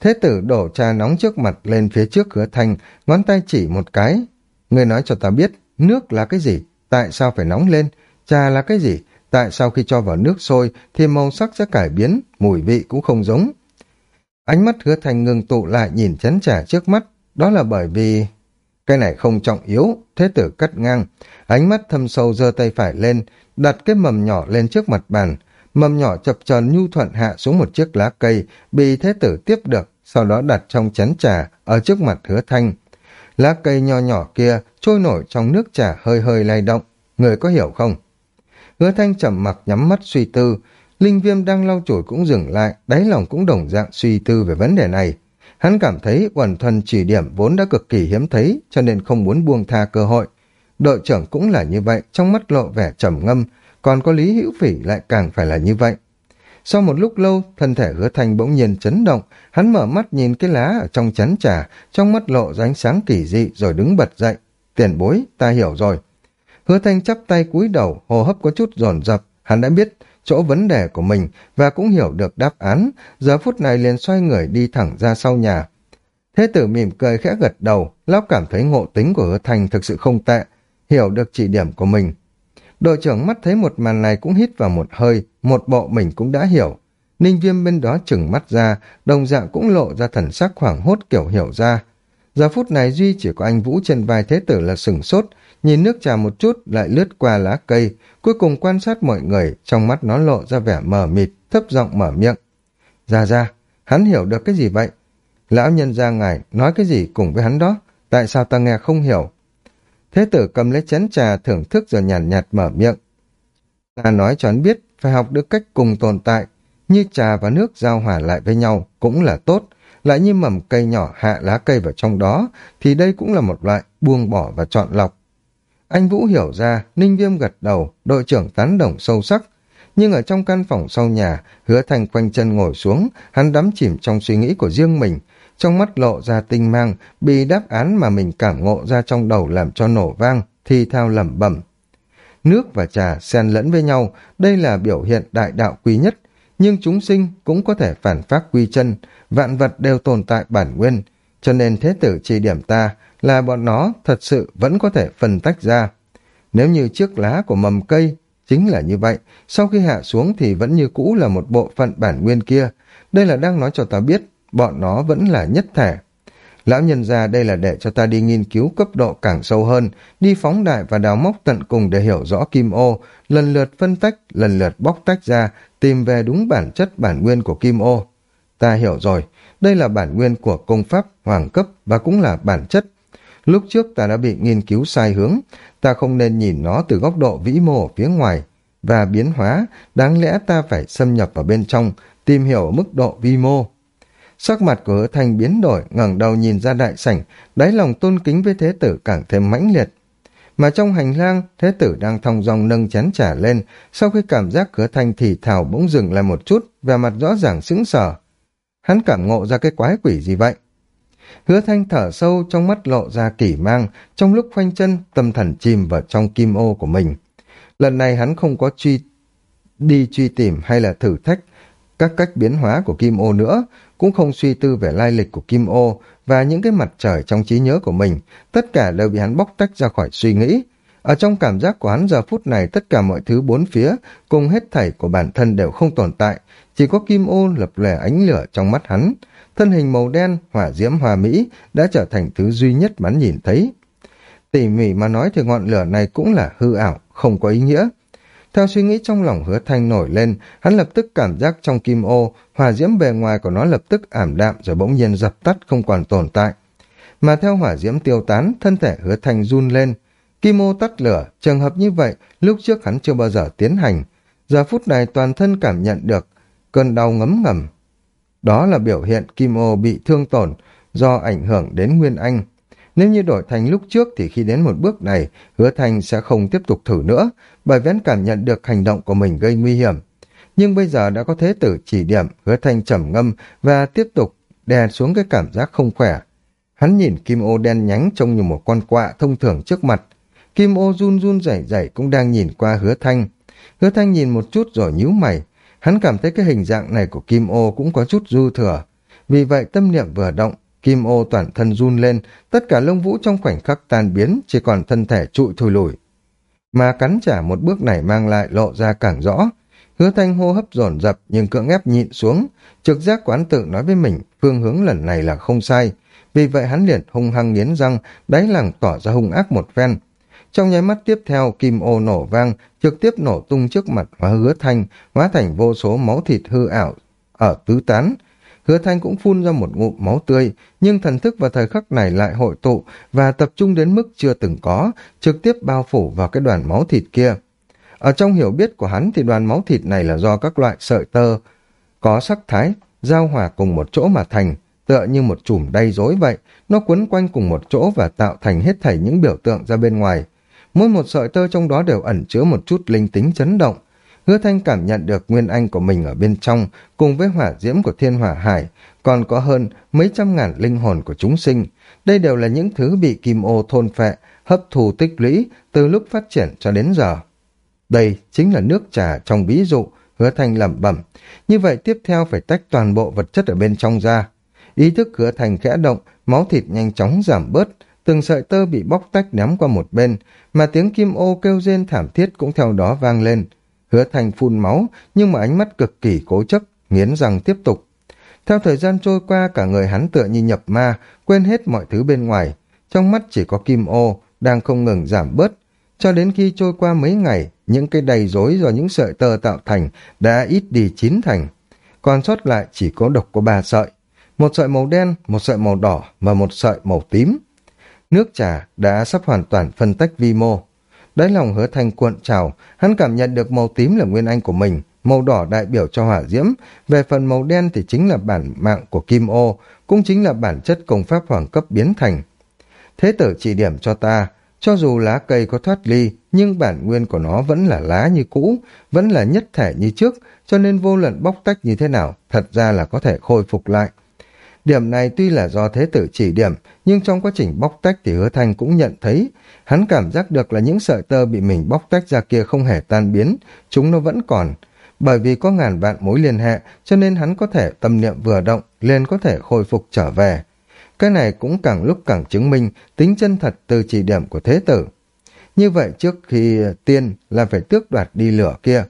Thế tử đổ trà nóng trước mặt lên phía trước hứa thanh, ngón tay chỉ một cái. Người nói cho ta biết, nước là cái gì? Tại sao phải nóng lên? Trà là cái gì? Tại sao khi cho vào nước sôi thì màu sắc sẽ cải biến, mùi vị cũng không giống? Ánh mắt hứa thành ngừng tụ lại nhìn chén trà trước mắt, đó là bởi vì... Cái này không trọng yếu, thế tử cắt ngang. Ánh mắt thâm sâu giơ tay phải lên, đặt cái mầm nhỏ lên trước mặt bàn. Mầm nhỏ chập tròn nhu thuận hạ xuống một chiếc lá cây, bị thế tử tiếp được, sau đó đặt trong chén trà ở trước mặt hứa thanh. Lá cây nho nhỏ kia trôi nổi trong nước trà hơi hơi lay động. Người có hiểu không? Hứa thanh chậm mặc nhắm mắt suy tư, Linh Viêm đang lau chùi cũng dừng lại, đáy lòng cũng đồng dạng suy tư về vấn đề này. Hắn cảm thấy quần thuần chỉ điểm vốn đã cực kỳ hiếm thấy, cho nên không muốn buông tha cơ hội. Đội trưởng cũng là như vậy, trong mắt lộ vẻ trầm ngâm, còn có Lý Hữu Phỉ lại càng phải là như vậy. Sau một lúc lâu, thân thể hứa thanh bỗng nhiên chấn động, hắn mở mắt nhìn cái lá ở trong chén trà, trong mắt lộ ra ánh sáng kỳ dị rồi đứng bật dậy. Tiền bối, ta hiểu rồi. Hứa thanh chắp tay cúi đầu, hô hấp có chút dồn dập, hắn đã biết chỗ vấn đề của mình và cũng hiểu được đáp án, giờ phút này liền xoay người đi thẳng ra sau nhà. Thế tử mỉm cười khẽ gật đầu, lão cảm thấy ngộ tính của hứa thành thực sự không tệ, hiểu được chỉ điểm của mình. Đội trưởng mắt thấy một màn này cũng hít vào một hơi, một bộ mình cũng đã hiểu. Ninh viêm bên đó chừng mắt ra, đồng dạng cũng lộ ra thần sắc hoảng hốt kiểu hiểu ra. Giờ phút này Duy chỉ có anh Vũ trên vai thế tử là sừng sốt, nhìn nước trà một chút lại lướt qua lá cây, cuối cùng quan sát mọi người, trong mắt nó lộ ra vẻ mờ mịt, thấp giọng mở miệng. Ra ra, hắn hiểu được cái gì vậy? Lão nhân ra ngài nói cái gì cùng với hắn đó, tại sao ta nghe không hiểu? Thế tử cầm lấy chén trà thưởng thức rồi nhàn nhạt, nhạt mở miệng. Ta nói cho hắn biết, phải học được cách cùng tồn tại, như trà và nước giao hòa lại với nhau cũng là tốt, lại như mầm cây nhỏ hạ lá cây vào trong đó, thì đây cũng là một loại buông bỏ và chọn lọc. Anh Vũ hiểu ra, Ninh Viêm gật đầu, đội trưởng tán đồng sâu sắc. Nhưng ở trong căn phòng sau nhà, hứa thành quanh chân ngồi xuống, hắn đắm chìm trong suy nghĩ của riêng mình, trong mắt lộ ra tinh mang, bị đáp án mà mình cảm ngộ ra trong đầu làm cho nổ vang, thì thao lẩm bẩm. Nước và trà xen lẫn với nhau, đây là biểu hiện đại đạo quý nhất, nhưng chúng sinh cũng có thể phản phát quy chân, vạn vật đều tồn tại bản nguyên, cho nên thế tử chỉ điểm ta là bọn nó thật sự vẫn có thể phân tách ra. Nếu như chiếc lá của mầm cây chính là như vậy, sau khi hạ xuống thì vẫn như cũ là một bộ phận bản nguyên kia, đây là đang nói cho ta biết bọn nó vẫn là nhất thể. Lão nhân ra đây là để cho ta đi nghiên cứu cấp độ càng sâu hơn, đi phóng đại và đào móc tận cùng để hiểu rõ kim ô, lần lượt phân tách, lần lượt bóc tách ra, tìm về đúng bản chất bản nguyên của kim ô. Ta hiểu rồi, đây là bản nguyên của công pháp, hoàng cấp và cũng là bản chất. Lúc trước ta đã bị nghiên cứu sai hướng, ta không nên nhìn nó từ góc độ vĩ mô ở phía ngoài và biến hóa, đáng lẽ ta phải xâm nhập vào bên trong, tìm hiểu ở mức độ vi mô. Sắc mặt của hứa thanh biến đổi, ngẩng đầu nhìn ra đại sảnh, đáy lòng tôn kính với thế tử càng thêm mãnh liệt. Mà trong hành lang, thế tử đang thong dong nâng chén trả lên, sau khi cảm giác hứa thanh thì thảo bỗng dừng lại một chút, vẻ mặt rõ ràng sững sờ. Hắn cảm ngộ ra cái quái quỷ gì vậy? Hứa thanh thở sâu trong mắt lộ ra kỷ mang, trong lúc khoanh chân, tâm thần chìm vào trong kim ô của mình. Lần này hắn không có truy đi truy tìm hay là thử thách các cách biến hóa của kim ô nữa, cũng không suy tư về lai lịch của Kim Ô và những cái mặt trời trong trí nhớ của mình, tất cả đều bị hắn bóc tách ra khỏi suy nghĩ. Ở trong cảm giác của hắn giờ phút này tất cả mọi thứ bốn phía cùng hết thảy của bản thân đều không tồn tại, chỉ có Kim Ô lập lè ánh lửa trong mắt hắn. Thân hình màu đen, hỏa diễm hòa mỹ đã trở thành thứ duy nhất hắn nhìn thấy. Tỉ mỉ mà nói thì ngọn lửa này cũng là hư ảo, không có ý nghĩa. Theo suy nghĩ trong lòng hứa thanh nổi lên, hắn lập tức cảm giác trong kim ô, hỏa diễm bề ngoài của nó lập tức ảm đạm rồi bỗng nhiên dập tắt không còn tồn tại. Mà theo hỏa diễm tiêu tán, thân thể hứa thanh run lên. Kim ô tắt lửa, trường hợp như vậy, lúc trước hắn chưa bao giờ tiến hành. Giờ phút này toàn thân cảm nhận được cơn đau ngấm ngầm. Đó là biểu hiện kim ô bị thương tổn do ảnh hưởng đến Nguyên Anh. Nếu như đổi thành lúc trước thì khi đến một bước này, hứa thành sẽ không tiếp tục thử nữa, bởi vẫn cảm nhận được hành động của mình gây nguy hiểm. Nhưng bây giờ đã có thế tử chỉ điểm, hứa thành trầm ngâm và tiếp tục đè xuống cái cảm giác không khỏe. Hắn nhìn kim ô đen nhánh trông như một con quạ thông thường trước mặt. Kim ô run run rẩy rẩy cũng đang nhìn qua hứa thanh. Hứa thanh nhìn một chút rồi nhíu mày. Hắn cảm thấy cái hình dạng này của kim ô cũng có chút dư thừa. Vì vậy tâm niệm vừa động, Kim ô toàn thân run lên, tất cả lông vũ trong khoảnh khắc tan biến, chỉ còn thân thể trụi thùi lùi. Mà cắn trả một bước này mang lại lộ ra càng rõ. Hứa thanh hô hấp dồn dập nhưng cưỡng ép nhịn xuống. Trực giác quán tự nói với mình, phương hướng lần này là không sai. Vì vậy hắn liền hung hăng nghiến răng, đáy lẳng tỏ ra hung ác một phen. Trong nháy mắt tiếp theo, kim ô nổ vang, trực tiếp nổ tung trước mặt hóa hứa thanh, hóa thành vô số máu thịt hư ảo ở tứ tán, Hứa Thanh cũng phun ra một ngụm máu tươi, nhưng thần thức vào thời khắc này lại hội tụ và tập trung đến mức chưa từng có, trực tiếp bao phủ vào cái đoàn máu thịt kia. Ở trong hiểu biết của hắn thì đoàn máu thịt này là do các loại sợi tơ có sắc thái, giao hòa cùng một chỗ mà thành, tựa như một chùm đay rối vậy, nó quấn quanh cùng một chỗ và tạo thành hết thảy những biểu tượng ra bên ngoài. Mỗi một sợi tơ trong đó đều ẩn chứa một chút linh tính chấn động, Hứa Thanh cảm nhận được nguyên anh của mình ở bên trong, cùng với hỏa diễm của thiên hỏa hải, còn có hơn mấy trăm ngàn linh hồn của chúng sinh. Đây đều là những thứ bị kim ô thôn phệ, hấp thù tích lũy từ lúc phát triển cho đến giờ. Đây chính là nước trà trong ví dụ, hứa thanh lẩm bẩm. Như vậy tiếp theo phải tách toàn bộ vật chất ở bên trong ra. Ý thức hứa Thanh khẽ động, máu thịt nhanh chóng giảm bớt, từng sợi tơ bị bóc tách ném qua một bên, mà tiếng kim ô kêu rên thảm thiết cũng theo đó vang lên. Hứa Thành phun máu, nhưng mà ánh mắt cực kỳ cố chấp, nghiến răng tiếp tục. Theo thời gian trôi qua, cả người hắn tựa như nhập ma, quên hết mọi thứ bên ngoài. Trong mắt chỉ có kim ô, đang không ngừng giảm bớt. Cho đến khi trôi qua mấy ngày, những cái đầy rối do những sợi tơ tạo thành đã ít đi chín thành. Còn sót lại chỉ có độc của ba sợi. Một sợi màu đen, một sợi màu đỏ và một sợi màu tím. Nước trà đã sắp hoàn toàn phân tách vi mô. Đáy lòng hứa thanh cuộn trào, hắn cảm nhận được màu tím là nguyên anh của mình, màu đỏ đại biểu cho hỏa diễm, về phần màu đen thì chính là bản mạng của kim ô, cũng chính là bản chất công pháp hoàng cấp biến thành. Thế tử chỉ điểm cho ta, cho dù lá cây có thoát ly, nhưng bản nguyên của nó vẫn là lá như cũ, vẫn là nhất thể như trước, cho nên vô luận bóc tách như thế nào, thật ra là có thể khôi phục lại. Điểm này tuy là do thế tử chỉ điểm, nhưng trong quá trình bóc tách thì hứa thanh cũng nhận thấy, hắn cảm giác được là những sợi tơ bị mình bóc tách ra kia không hề tan biến, chúng nó vẫn còn. Bởi vì có ngàn vạn mối liên hệ, cho nên hắn có thể tâm niệm vừa động, liền có thể khôi phục trở về. Cái này cũng càng lúc càng chứng minh tính chân thật từ chỉ điểm của thế tử. Như vậy trước khi tiên là phải tước đoạt đi lửa kia.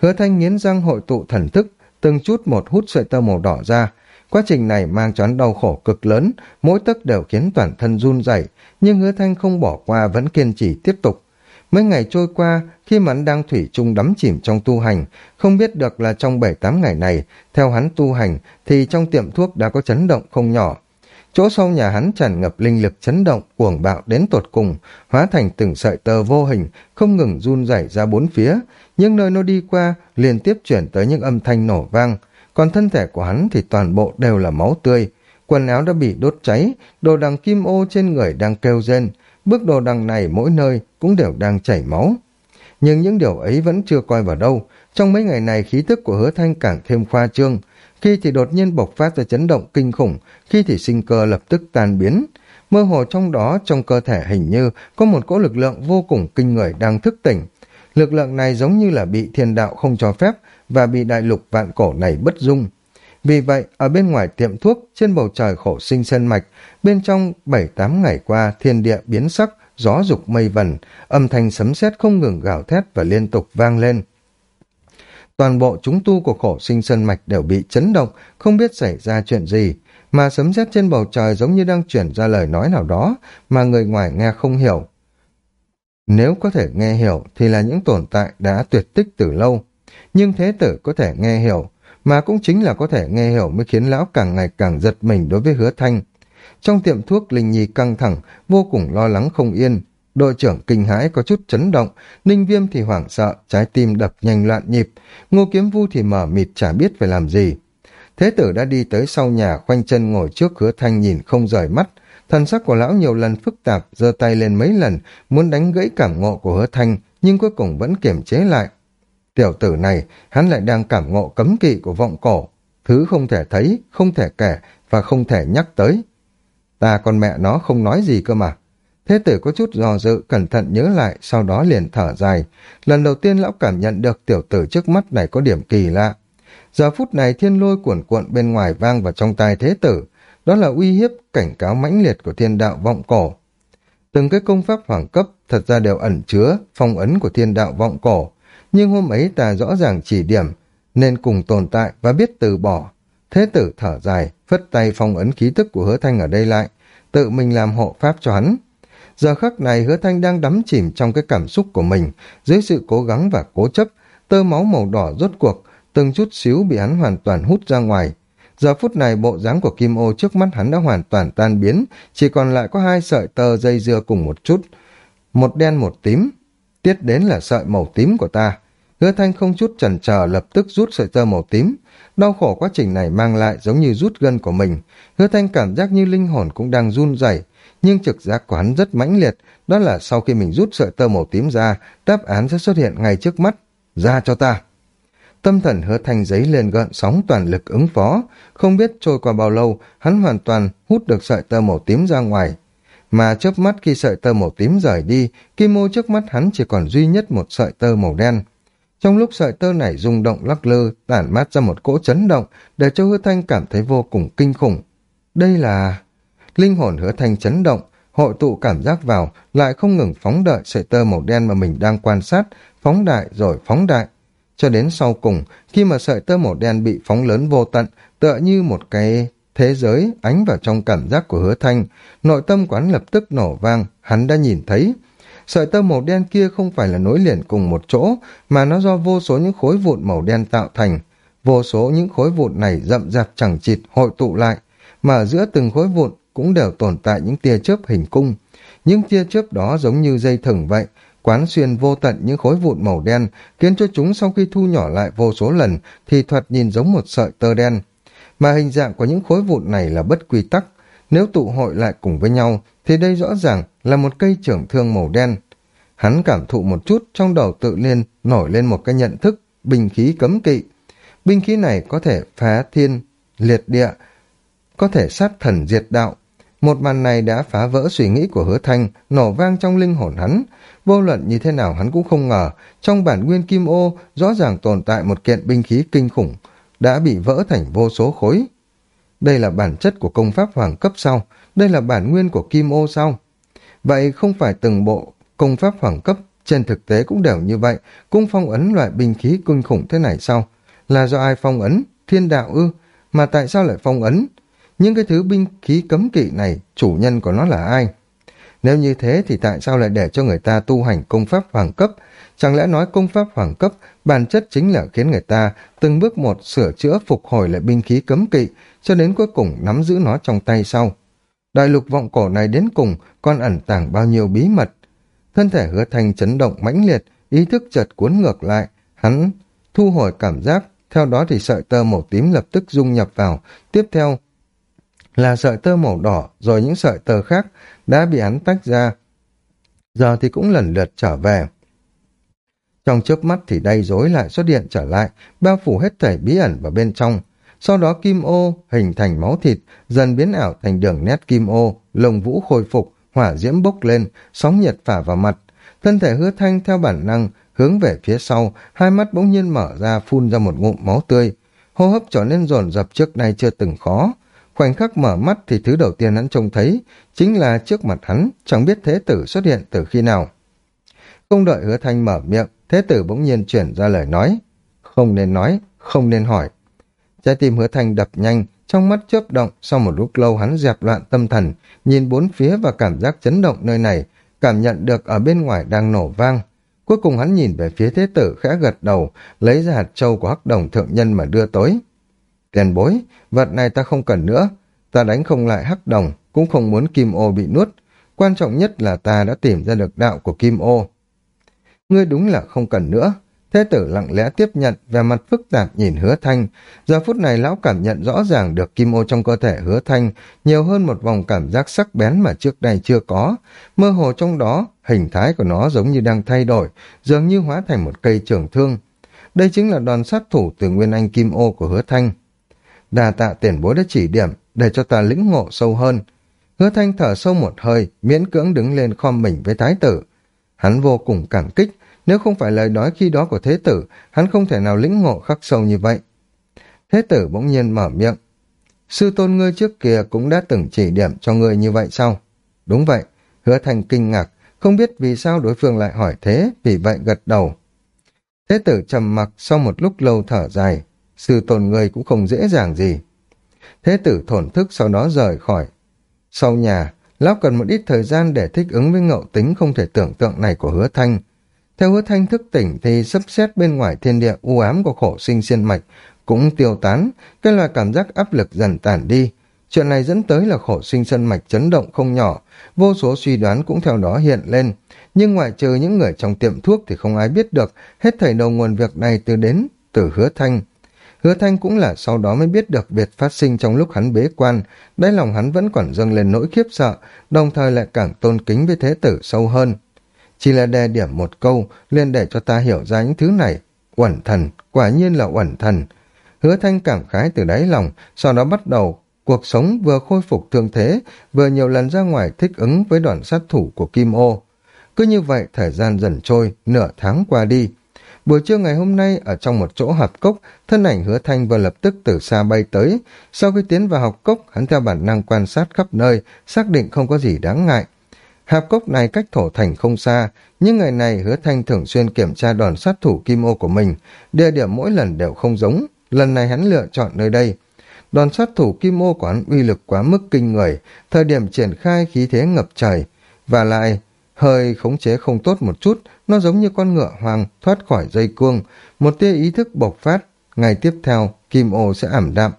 Hứa thanh nghiến răng hội tụ thần thức, từng chút một hút sợi tơ màu đỏ ra. Quá trình này mang cho hắn đau khổ cực lớn, mỗi tấc đều khiến toàn thân run rẩy, nhưng hứa thanh không bỏ qua vẫn kiên trì tiếp tục. Mấy ngày trôi qua, khi mà hắn đang thủy chung đắm chìm trong tu hành, không biết được là trong 7-8 ngày này, theo hắn tu hành, thì trong tiệm thuốc đã có chấn động không nhỏ. Chỗ sau nhà hắn tràn ngập linh lực chấn động, cuồng bạo đến tột cùng, hóa thành từng sợi tơ vô hình, không ngừng run rẩy ra bốn phía, nhưng nơi nó đi qua liên tiếp chuyển tới những âm thanh nổ vang, còn thân thể của hắn thì toàn bộ đều là máu tươi, quần áo đã bị đốt cháy, đồ đằng kim ô trên người đang kêu rên, bước đồ đằng này mỗi nơi cũng đều đang chảy máu. Nhưng những điều ấy vẫn chưa coi vào đâu, trong mấy ngày này khí tức của hứa thanh càng thêm khoa trương, khi thì đột nhiên bộc phát ra chấn động kinh khủng, khi thì sinh cơ lập tức tan biến. Mơ hồ trong đó, trong cơ thể hình như có một cỗ lực lượng vô cùng kinh người đang thức tỉnh. Lực lượng này giống như là bị thiên đạo không cho phép và bị đại lục vạn cổ này bất dung. Vì vậy, ở bên ngoài tiệm thuốc, trên bầu trời khổ sinh sơn mạch, bên trong 7-8 ngày qua thiên địa biến sắc, gió dục mây vần, âm thanh sấm sét không ngừng gào thét và liên tục vang lên. Toàn bộ chúng tu của khổ sinh sơn mạch đều bị chấn động, không biết xảy ra chuyện gì, mà sấm sét trên bầu trời giống như đang chuyển ra lời nói nào đó mà người ngoài nghe không hiểu. Nếu có thể nghe hiểu thì là những tồn tại đã tuyệt tích từ lâu, nhưng thế tử có thể nghe hiểu, mà cũng chính là có thể nghe hiểu mới khiến lão càng ngày càng giật mình đối với hứa thanh. Trong tiệm thuốc Linh Nhi căng thẳng, vô cùng lo lắng không yên, Đội trưởng kinh hãi có chút chấn động, Ninh Viêm thì hoảng sợ, trái tim đập nhanh loạn nhịp, Ngô Kiếm Vu thì mở mịt chả biết phải làm gì. Thế tử đã đi tới sau nhà khoanh chân ngồi trước hứa thanh nhìn không rời mắt, thần sắc của lão nhiều lần phức tạp, giơ tay lên mấy lần, muốn đánh gãy cảm ngộ của hứa thanh, nhưng cuối cùng vẫn kiềm chế lại. Tiểu tử này, hắn lại đang cảm ngộ cấm kỵ của vọng cổ, thứ không thể thấy, không thể kể và không thể nhắc tới. Ta con mẹ nó không nói gì cơ mà. Thế tử có chút do dự, cẩn thận nhớ lại, sau đó liền thở dài. Lần đầu tiên lão cảm nhận được tiểu tử trước mắt này có điểm kỳ lạ. Giờ phút này thiên lôi cuộn cuộn bên ngoài vang vào trong tai thế tử. Đó là uy hiếp, cảnh cáo mãnh liệt của thiên đạo vọng cổ. Từng cái công pháp hoàng cấp thật ra đều ẩn chứa phong ấn của thiên đạo vọng cổ. Nhưng hôm ấy ta rõ ràng chỉ điểm, nên cùng tồn tại và biết từ bỏ. Thế tử thở dài, phất tay phong ấn khí tức của hứa thanh ở đây lại, tự mình làm hộ pháp cho hắn. Giờ khắc này hứa thanh đang đắm chìm trong cái cảm xúc của mình, dưới sự cố gắng và cố chấp, tơ máu màu đỏ rốt cuộc, từng chút xíu bị hắn hoàn toàn hút ra ngoài. Giờ phút này bộ dáng của kim ô trước mắt hắn đã hoàn toàn tan biến, chỉ còn lại có hai sợi tơ dây dưa cùng một chút, một đen một tím. Tiết đến là sợi màu tím của ta. Hứa thanh không chút chần chờ lập tức rút sợi tơ màu tím. Đau khổ quá trình này mang lại giống như rút gân của mình. Hứa thanh cảm giác như linh hồn cũng đang run rẩy nhưng trực giác của hắn rất mãnh liệt, đó là sau khi mình rút sợi tơ màu tím ra, đáp án sẽ xuất hiện ngay trước mắt. Ra cho ta! Tâm thần hứa thanh giấy lên gợn sóng toàn lực ứng phó, không biết trôi qua bao lâu, hắn hoàn toàn hút được sợi tơ màu tím ra ngoài. Mà chớp mắt khi sợi tơ màu tím rời đi, kim mô trước mắt hắn chỉ còn duy nhất một sợi tơ màu đen. Trong lúc sợi tơ này rung động lắc lư, tản mát ra một cỗ chấn động, để cho hứa thanh cảm thấy vô cùng kinh khủng. Đây là... Linh hồn hứa thanh chấn động, hội tụ cảm giác vào, lại không ngừng phóng đợi sợi tơ màu đen mà mình đang quan sát, phóng đại rồi phóng đại. Cho đến sau cùng, khi mà sợi tơ màu đen bị phóng lớn vô tận, tựa như một cái thế giới ánh vào trong cảm giác của hứa thanh, nội tâm quán lập tức nổ vang, hắn đã nhìn thấy. Sợi tơ màu đen kia không phải là nối liền cùng một chỗ, mà nó do vô số những khối vụn màu đen tạo thành. Vô số những khối vụn này rậm rạp chẳng chịt hội tụ lại, mà ở giữa từng khối vụn cũng đều tồn tại những tia chớp hình cung. Những tia chớp đó giống như dây thừng vậy, quán xuyên vô tận những khối vụn màu đen, khiến cho chúng sau khi thu nhỏ lại vô số lần thì thoạt nhìn giống một sợi tơ đen. Mà hình dạng của những khối vụn này là bất quy tắc, nếu tụ hội lại cùng với nhau thì đây rõ ràng là một cây trưởng thương màu đen. Hắn cảm thụ một chút trong đầu tự nhiên nổi lên một cái nhận thức binh khí cấm kỵ. Binh khí này có thể phá thiên, liệt địa, có thể sát thần diệt đạo. Một màn này đã phá vỡ suy nghĩ của hứa thanh, nổ vang trong linh hồn hắn. Vô luận như thế nào hắn cũng không ngờ, trong bản nguyên kim ô rõ ràng tồn tại một kiện binh khí kinh khủng, đã bị vỡ thành vô số khối. Đây là bản chất của công pháp hoàng cấp sau, đây là bản nguyên của kim ô sau. Vậy không phải từng bộ công pháp hoàng cấp trên thực tế cũng đều như vậy, Cung phong ấn loại binh khí kinh khủng thế này sao? Là do ai phong ấn? Thiên đạo ư? Mà tại sao lại phong ấn? Những cái thứ binh khí cấm kỵ này, chủ nhân của nó là ai? Nếu như thế thì tại sao lại để cho người ta tu hành công pháp hoàng cấp? Chẳng lẽ nói công pháp hoàng cấp bản chất chính là khiến người ta từng bước một sửa chữa phục hồi lại binh khí cấm kỵ cho đến cuối cùng nắm giữ nó trong tay sau? Đại lục vọng cổ này đến cùng còn ẩn tàng bao nhiêu bí mật? Thân thể hứa thành chấn động mãnh liệt, ý thức chợt cuốn ngược lại, hắn thu hồi cảm giác, theo đó thì sợi tơ màu tím lập tức dung nhập vào, tiếp theo là sợi tơ màu đỏ, rồi những sợi tơ khác đã bị hắn tách ra. Giờ thì cũng lần lượt trở về. Trong chớp mắt thì đầy rối lại xuất hiện trở lại, bao phủ hết thảy bí ẩn vào bên trong. Sau đó kim ô hình thành máu thịt, dần biến ảo thành đường nét kim ô, lồng vũ khôi phục, hỏa diễm bốc lên, sóng nhiệt phả vào mặt. Thân thể hứa thanh theo bản năng, hướng về phía sau, hai mắt bỗng nhiên mở ra phun ra một ngụm máu tươi. Hô hấp trở nên dồn dập trước nay chưa từng khó. Khoảnh khắc mở mắt thì thứ đầu tiên hắn trông thấy chính là trước mặt hắn, chẳng biết thế tử xuất hiện từ khi nào. Không đợi hứa thanh mở miệng, thế tử bỗng nhiên chuyển ra lời nói. Không nên nói, không nên hỏi. Trái tim hứa thanh đập nhanh, trong mắt chớp động, sau một lúc lâu hắn dẹp loạn tâm thần, nhìn bốn phía và cảm giác chấn động nơi này, cảm nhận được ở bên ngoài đang nổ vang. Cuối cùng hắn nhìn về phía thế tử khẽ gật đầu, lấy ra hạt châu của hắc đồng thượng nhân mà đưa tới. Tiền bối, vật này ta không cần nữa, ta đánh không lại hắc đồng, cũng không muốn kim ô bị nuốt. Quan trọng nhất là ta đã tìm ra được đạo của kim ô. Ngươi đúng là không cần nữa, Thế tử lặng lẽ tiếp nhận về mặt phức tạp nhìn hứa thanh. Giờ phút này lão cảm nhận rõ ràng được kim ô trong cơ thể hứa thanh nhiều hơn một vòng cảm giác sắc bén mà trước đây chưa có. Mơ hồ trong đó, hình thái của nó giống như đang thay đổi, dường như hóa thành một cây trường thương. Đây chính là đòn sát thủ từ nguyên anh kim ô của hứa thanh. Đà tạ tiền bối đã chỉ điểm để cho ta lĩnh ngộ sâu hơn. Hứa thanh thở sâu một hơi, miễn cưỡng đứng lên khom mình với thái tử. Hắn vô cùng cảm kích, nếu không phải lời nói khi đó của thế tử, hắn không thể nào lĩnh ngộ khắc sâu như vậy. Thế tử bỗng nhiên mở miệng. Sư tôn ngươi trước kia cũng đã từng chỉ điểm cho ngươi như vậy sao? Đúng vậy, hứa thành kinh ngạc, không biết vì sao đối phương lại hỏi thế, vì vậy gật đầu. Thế tử trầm mặc sau một lúc lâu thở dài, sư tôn ngươi cũng không dễ dàng gì. Thế tử thổn thức sau đó rời khỏi. Sau nhà, lão cần một ít thời gian để thích ứng với ngậu tính không thể tưởng tượng này của hứa thanh, theo hứa thanh thức tỉnh thì sắp xét bên ngoài thiên địa u ám của khổ sinh xiên mạch cũng tiêu tán, cái loại cảm giác áp lực dần tản đi. Chuyện này dẫn tới là khổ sinh sân mạch chấn động không nhỏ, vô số suy đoán cũng theo đó hiện lên. Nhưng ngoại trừ những người trong tiệm thuốc thì không ai biết được hết thảy đầu nguồn việc này từ đến từ hứa thanh. Hứa thanh cũng là sau đó mới biết được việc phát sinh trong lúc hắn bế quan, đáy lòng hắn vẫn còn dâng lên nỗi khiếp sợ, đồng thời lại càng tôn kính với thế tử sâu hơn. Chỉ là đề điểm một câu, liền để cho ta hiểu ra những thứ này. Uẩn thần, quả nhiên là uẩn thần. Hứa thanh cảm khái từ đáy lòng, sau đó bắt đầu cuộc sống vừa khôi phục thương thế, vừa nhiều lần ra ngoài thích ứng với đoàn sát thủ của Kim Ô. Cứ như vậy, thời gian dần trôi, nửa tháng qua đi. Buổi trưa ngày hôm nay, ở trong một chỗ hạp cốc, thân ảnh hứa thanh vừa lập tức từ xa bay tới. Sau khi tiến vào học cốc, hắn theo bản năng quan sát khắp nơi, xác định không có gì đáng ngại. Hạp cốc này cách thổ thành không xa, nhưng ngày này hứa thanh thường xuyên kiểm tra đòn sát thủ kim ô của mình, địa điểm mỗi lần đều không giống, lần này hắn lựa chọn nơi đây. Đòn sát thủ kim ô của hắn uy lực quá mức kinh người, thời điểm triển khai khí thế ngập trời, và lại hơi khống chế không tốt một chút, nó giống như con ngựa hoàng thoát khỏi dây cuông, một tia ý thức bộc phát, ngày tiếp theo kim ô sẽ ảm đạm,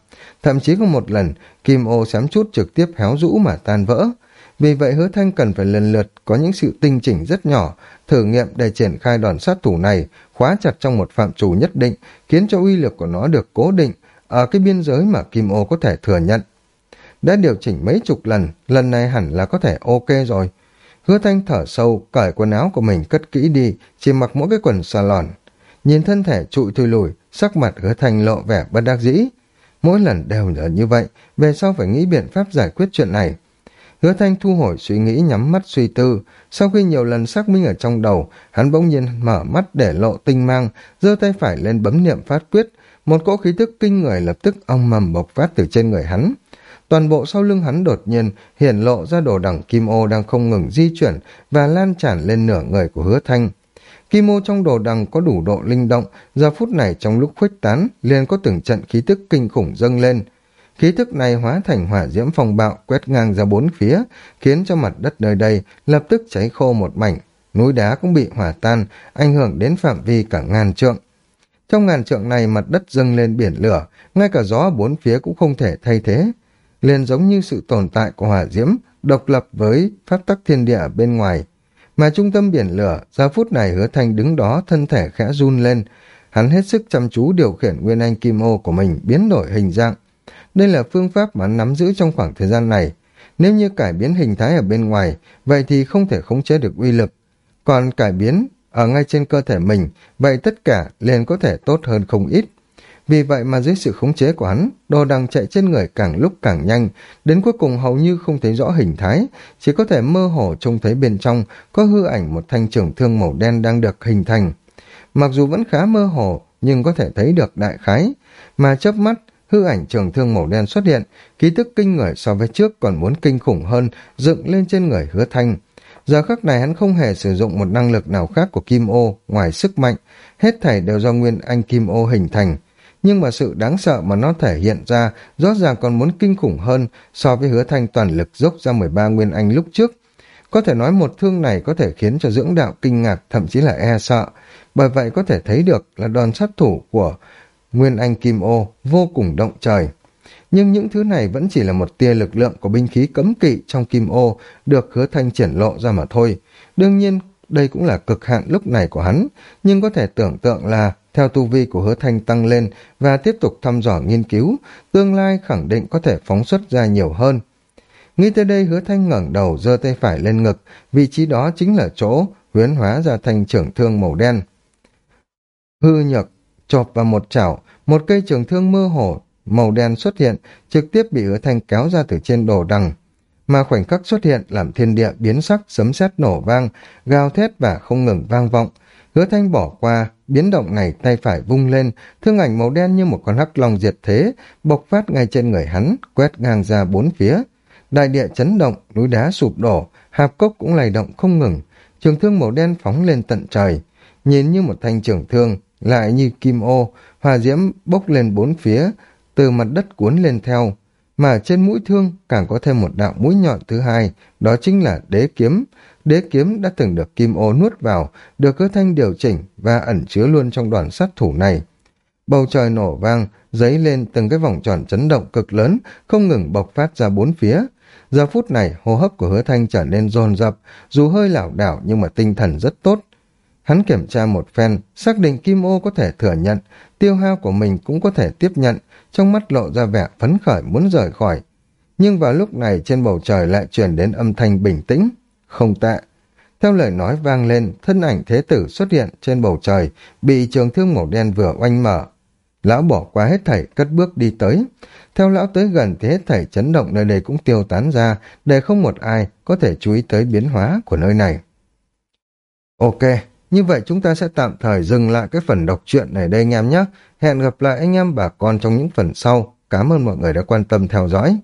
thậm chí có một lần kim ô xám chút trực tiếp héo rũ mà tan vỡ. Vì vậy hứa thanh cần phải lần lượt có những sự tinh chỉnh rất nhỏ, thử nghiệm để triển khai đòn sát thủ này, khóa chặt trong một phạm trù nhất định, khiến cho uy lực của nó được cố định ở cái biên giới mà Kim Ô có thể thừa nhận. Đã điều chỉnh mấy chục lần, lần này hẳn là có thể ok rồi. Hứa thanh thở sâu, cởi quần áo của mình cất kỹ đi, chỉ mặc mỗi cái quần xà lòn. Nhìn thân thể trụi thui lùi, sắc mặt hứa thanh lộ vẻ bất đắc dĩ. Mỗi lần đều là như vậy, về sau phải nghĩ biện pháp giải quyết chuyện này. Hứa thanh thu hồi suy nghĩ nhắm mắt suy tư, sau khi nhiều lần xác minh ở trong đầu, hắn bỗng nhiên mở mắt để lộ tinh mang, giơ tay phải lên bấm niệm phát quyết, một cỗ khí tức kinh người lập tức ong mầm bộc phát từ trên người hắn. Toàn bộ sau lưng hắn đột nhiên hiển lộ ra đồ đằng kim ô đang không ngừng di chuyển và lan tràn lên nửa người của hứa thanh. Kim ô trong đồ đằng có đủ độ linh động, giờ phút này trong lúc khuếch tán, liền có từng trận khí tức kinh khủng dâng lên. Khí thức này hóa thành hỏa diễm phong bạo quét ngang ra bốn phía, khiến cho mặt đất nơi đây lập tức cháy khô một mảnh. Núi đá cũng bị hỏa tan, ảnh hưởng đến phạm vi cả ngàn trượng. Trong ngàn trượng này mặt đất dâng lên biển lửa, ngay cả gió bốn phía cũng không thể thay thế. Liền giống như sự tồn tại của hỏa diễm, độc lập với pháp tắc thiên địa bên ngoài. Mà trung tâm biển lửa, giờ phút này hứa thanh đứng đó thân thể khẽ run lên. Hắn hết sức chăm chú điều khiển nguyên anh kim ô của mình biến đổi hình dạng. Đây là phương pháp mà hắn nắm giữ trong khoảng thời gian này. Nếu như cải biến hình thái ở bên ngoài, vậy thì không thể khống chế được uy lực. Còn cải biến ở ngay trên cơ thể mình, vậy tất cả liền có thể tốt hơn không ít. Vì vậy mà dưới sự khống chế của hắn, đồ đằng chạy trên người càng lúc càng nhanh, đến cuối cùng hầu như không thấy rõ hình thái, chỉ có thể mơ hồ trông thấy bên trong có hư ảnh một thanh trưởng thương màu đen đang được hình thành. Mặc dù vẫn khá mơ hồ, nhưng có thể thấy được đại khái, mà chớp mắt, hư ảnh trường thương màu đen xuất hiện, ký tức kinh người so với trước còn muốn kinh khủng hơn, dựng lên trên người hứa thanh. Giờ khắc này hắn không hề sử dụng một năng lực nào khác của Kim Ô ngoài sức mạnh, hết thảy đều do nguyên anh Kim Ô hình thành. Nhưng mà sự đáng sợ mà nó thể hiện ra rõ ràng còn muốn kinh khủng hơn so với hứa thanh toàn lực dốc ra 13 nguyên anh lúc trước. Có thể nói một thương này có thể khiến cho dưỡng đạo kinh ngạc thậm chí là e sợ. Bởi vậy có thể thấy được là đòn sát thủ của Nguyên Anh Kim Ô vô cùng động trời. Nhưng những thứ này vẫn chỉ là một tia lực lượng của binh khí cấm kỵ trong Kim Ô được hứa thanh triển lộ ra mà thôi. Đương nhiên, đây cũng là cực hạn lúc này của hắn, nhưng có thể tưởng tượng là theo tu vi của hứa thanh tăng lên và tiếp tục thăm dò nghiên cứu, tương lai khẳng định có thể phóng xuất ra nhiều hơn. Nghĩ tới đây hứa thanh ngẩng đầu giơ tay phải lên ngực, vị trí đó chính là chỗ huyến hóa ra thành trưởng thương màu đen. Hư nhược, chộp vào một chảo, một cây trường thương mơ hồ màu đen xuất hiện, trực tiếp bị hứa thanh kéo ra từ trên đồ đằng. Mà khoảnh khắc xuất hiện làm thiên địa biến sắc, sấm sét nổ vang, gào thét và không ngừng vang vọng. Hứa thanh bỏ qua, biến động này tay phải vung lên, thương ảnh màu đen như một con hắc long diệt thế, bộc phát ngay trên người hắn, quét ngang ra bốn phía. Đại địa chấn động, núi đá sụp đổ, hạp cốc cũng lay động không ngừng, trường thương màu đen phóng lên tận trời. Nhìn như một thanh trường thương, lại như kim ô, hòa diễm bốc lên bốn phía, từ mặt đất cuốn lên theo. Mà trên mũi thương càng có thêm một đạo mũi nhọn thứ hai, đó chính là đế kiếm. Đế kiếm đã từng được kim ô nuốt vào, được cơ thanh điều chỉnh và ẩn chứa luôn trong đoàn sát thủ này. Bầu trời nổ vang, dấy lên từng cái vòng tròn chấn động cực lớn, không ngừng bộc phát ra bốn phía. Giờ phút này, hô hấp của hứa thanh trở nên dồn dập, dù hơi lảo đảo nhưng mà tinh thần rất tốt. Hắn kiểm tra một phen, xác định Kim Ô có thể thừa nhận, tiêu hao của mình cũng có thể tiếp nhận, trong mắt lộ ra vẻ phấn khởi muốn rời khỏi. Nhưng vào lúc này trên bầu trời lại truyền đến âm thanh bình tĩnh, không tệ. Theo lời nói vang lên, thân ảnh thế tử xuất hiện trên bầu trời, bị trường thương màu đen vừa oanh mở. Lão bỏ qua hết thảy, cất bước đi tới. Theo lão tới gần thì hết thảy chấn động nơi đây cũng tiêu tán ra, để không một ai có thể chú ý tới biến hóa của nơi này. Ok, như vậy chúng ta sẽ tạm thời dừng lại cái phần đọc truyện này đây anh em nhé. Hẹn gặp lại anh em bà con trong những phần sau. Cảm ơn mọi người đã quan tâm theo dõi.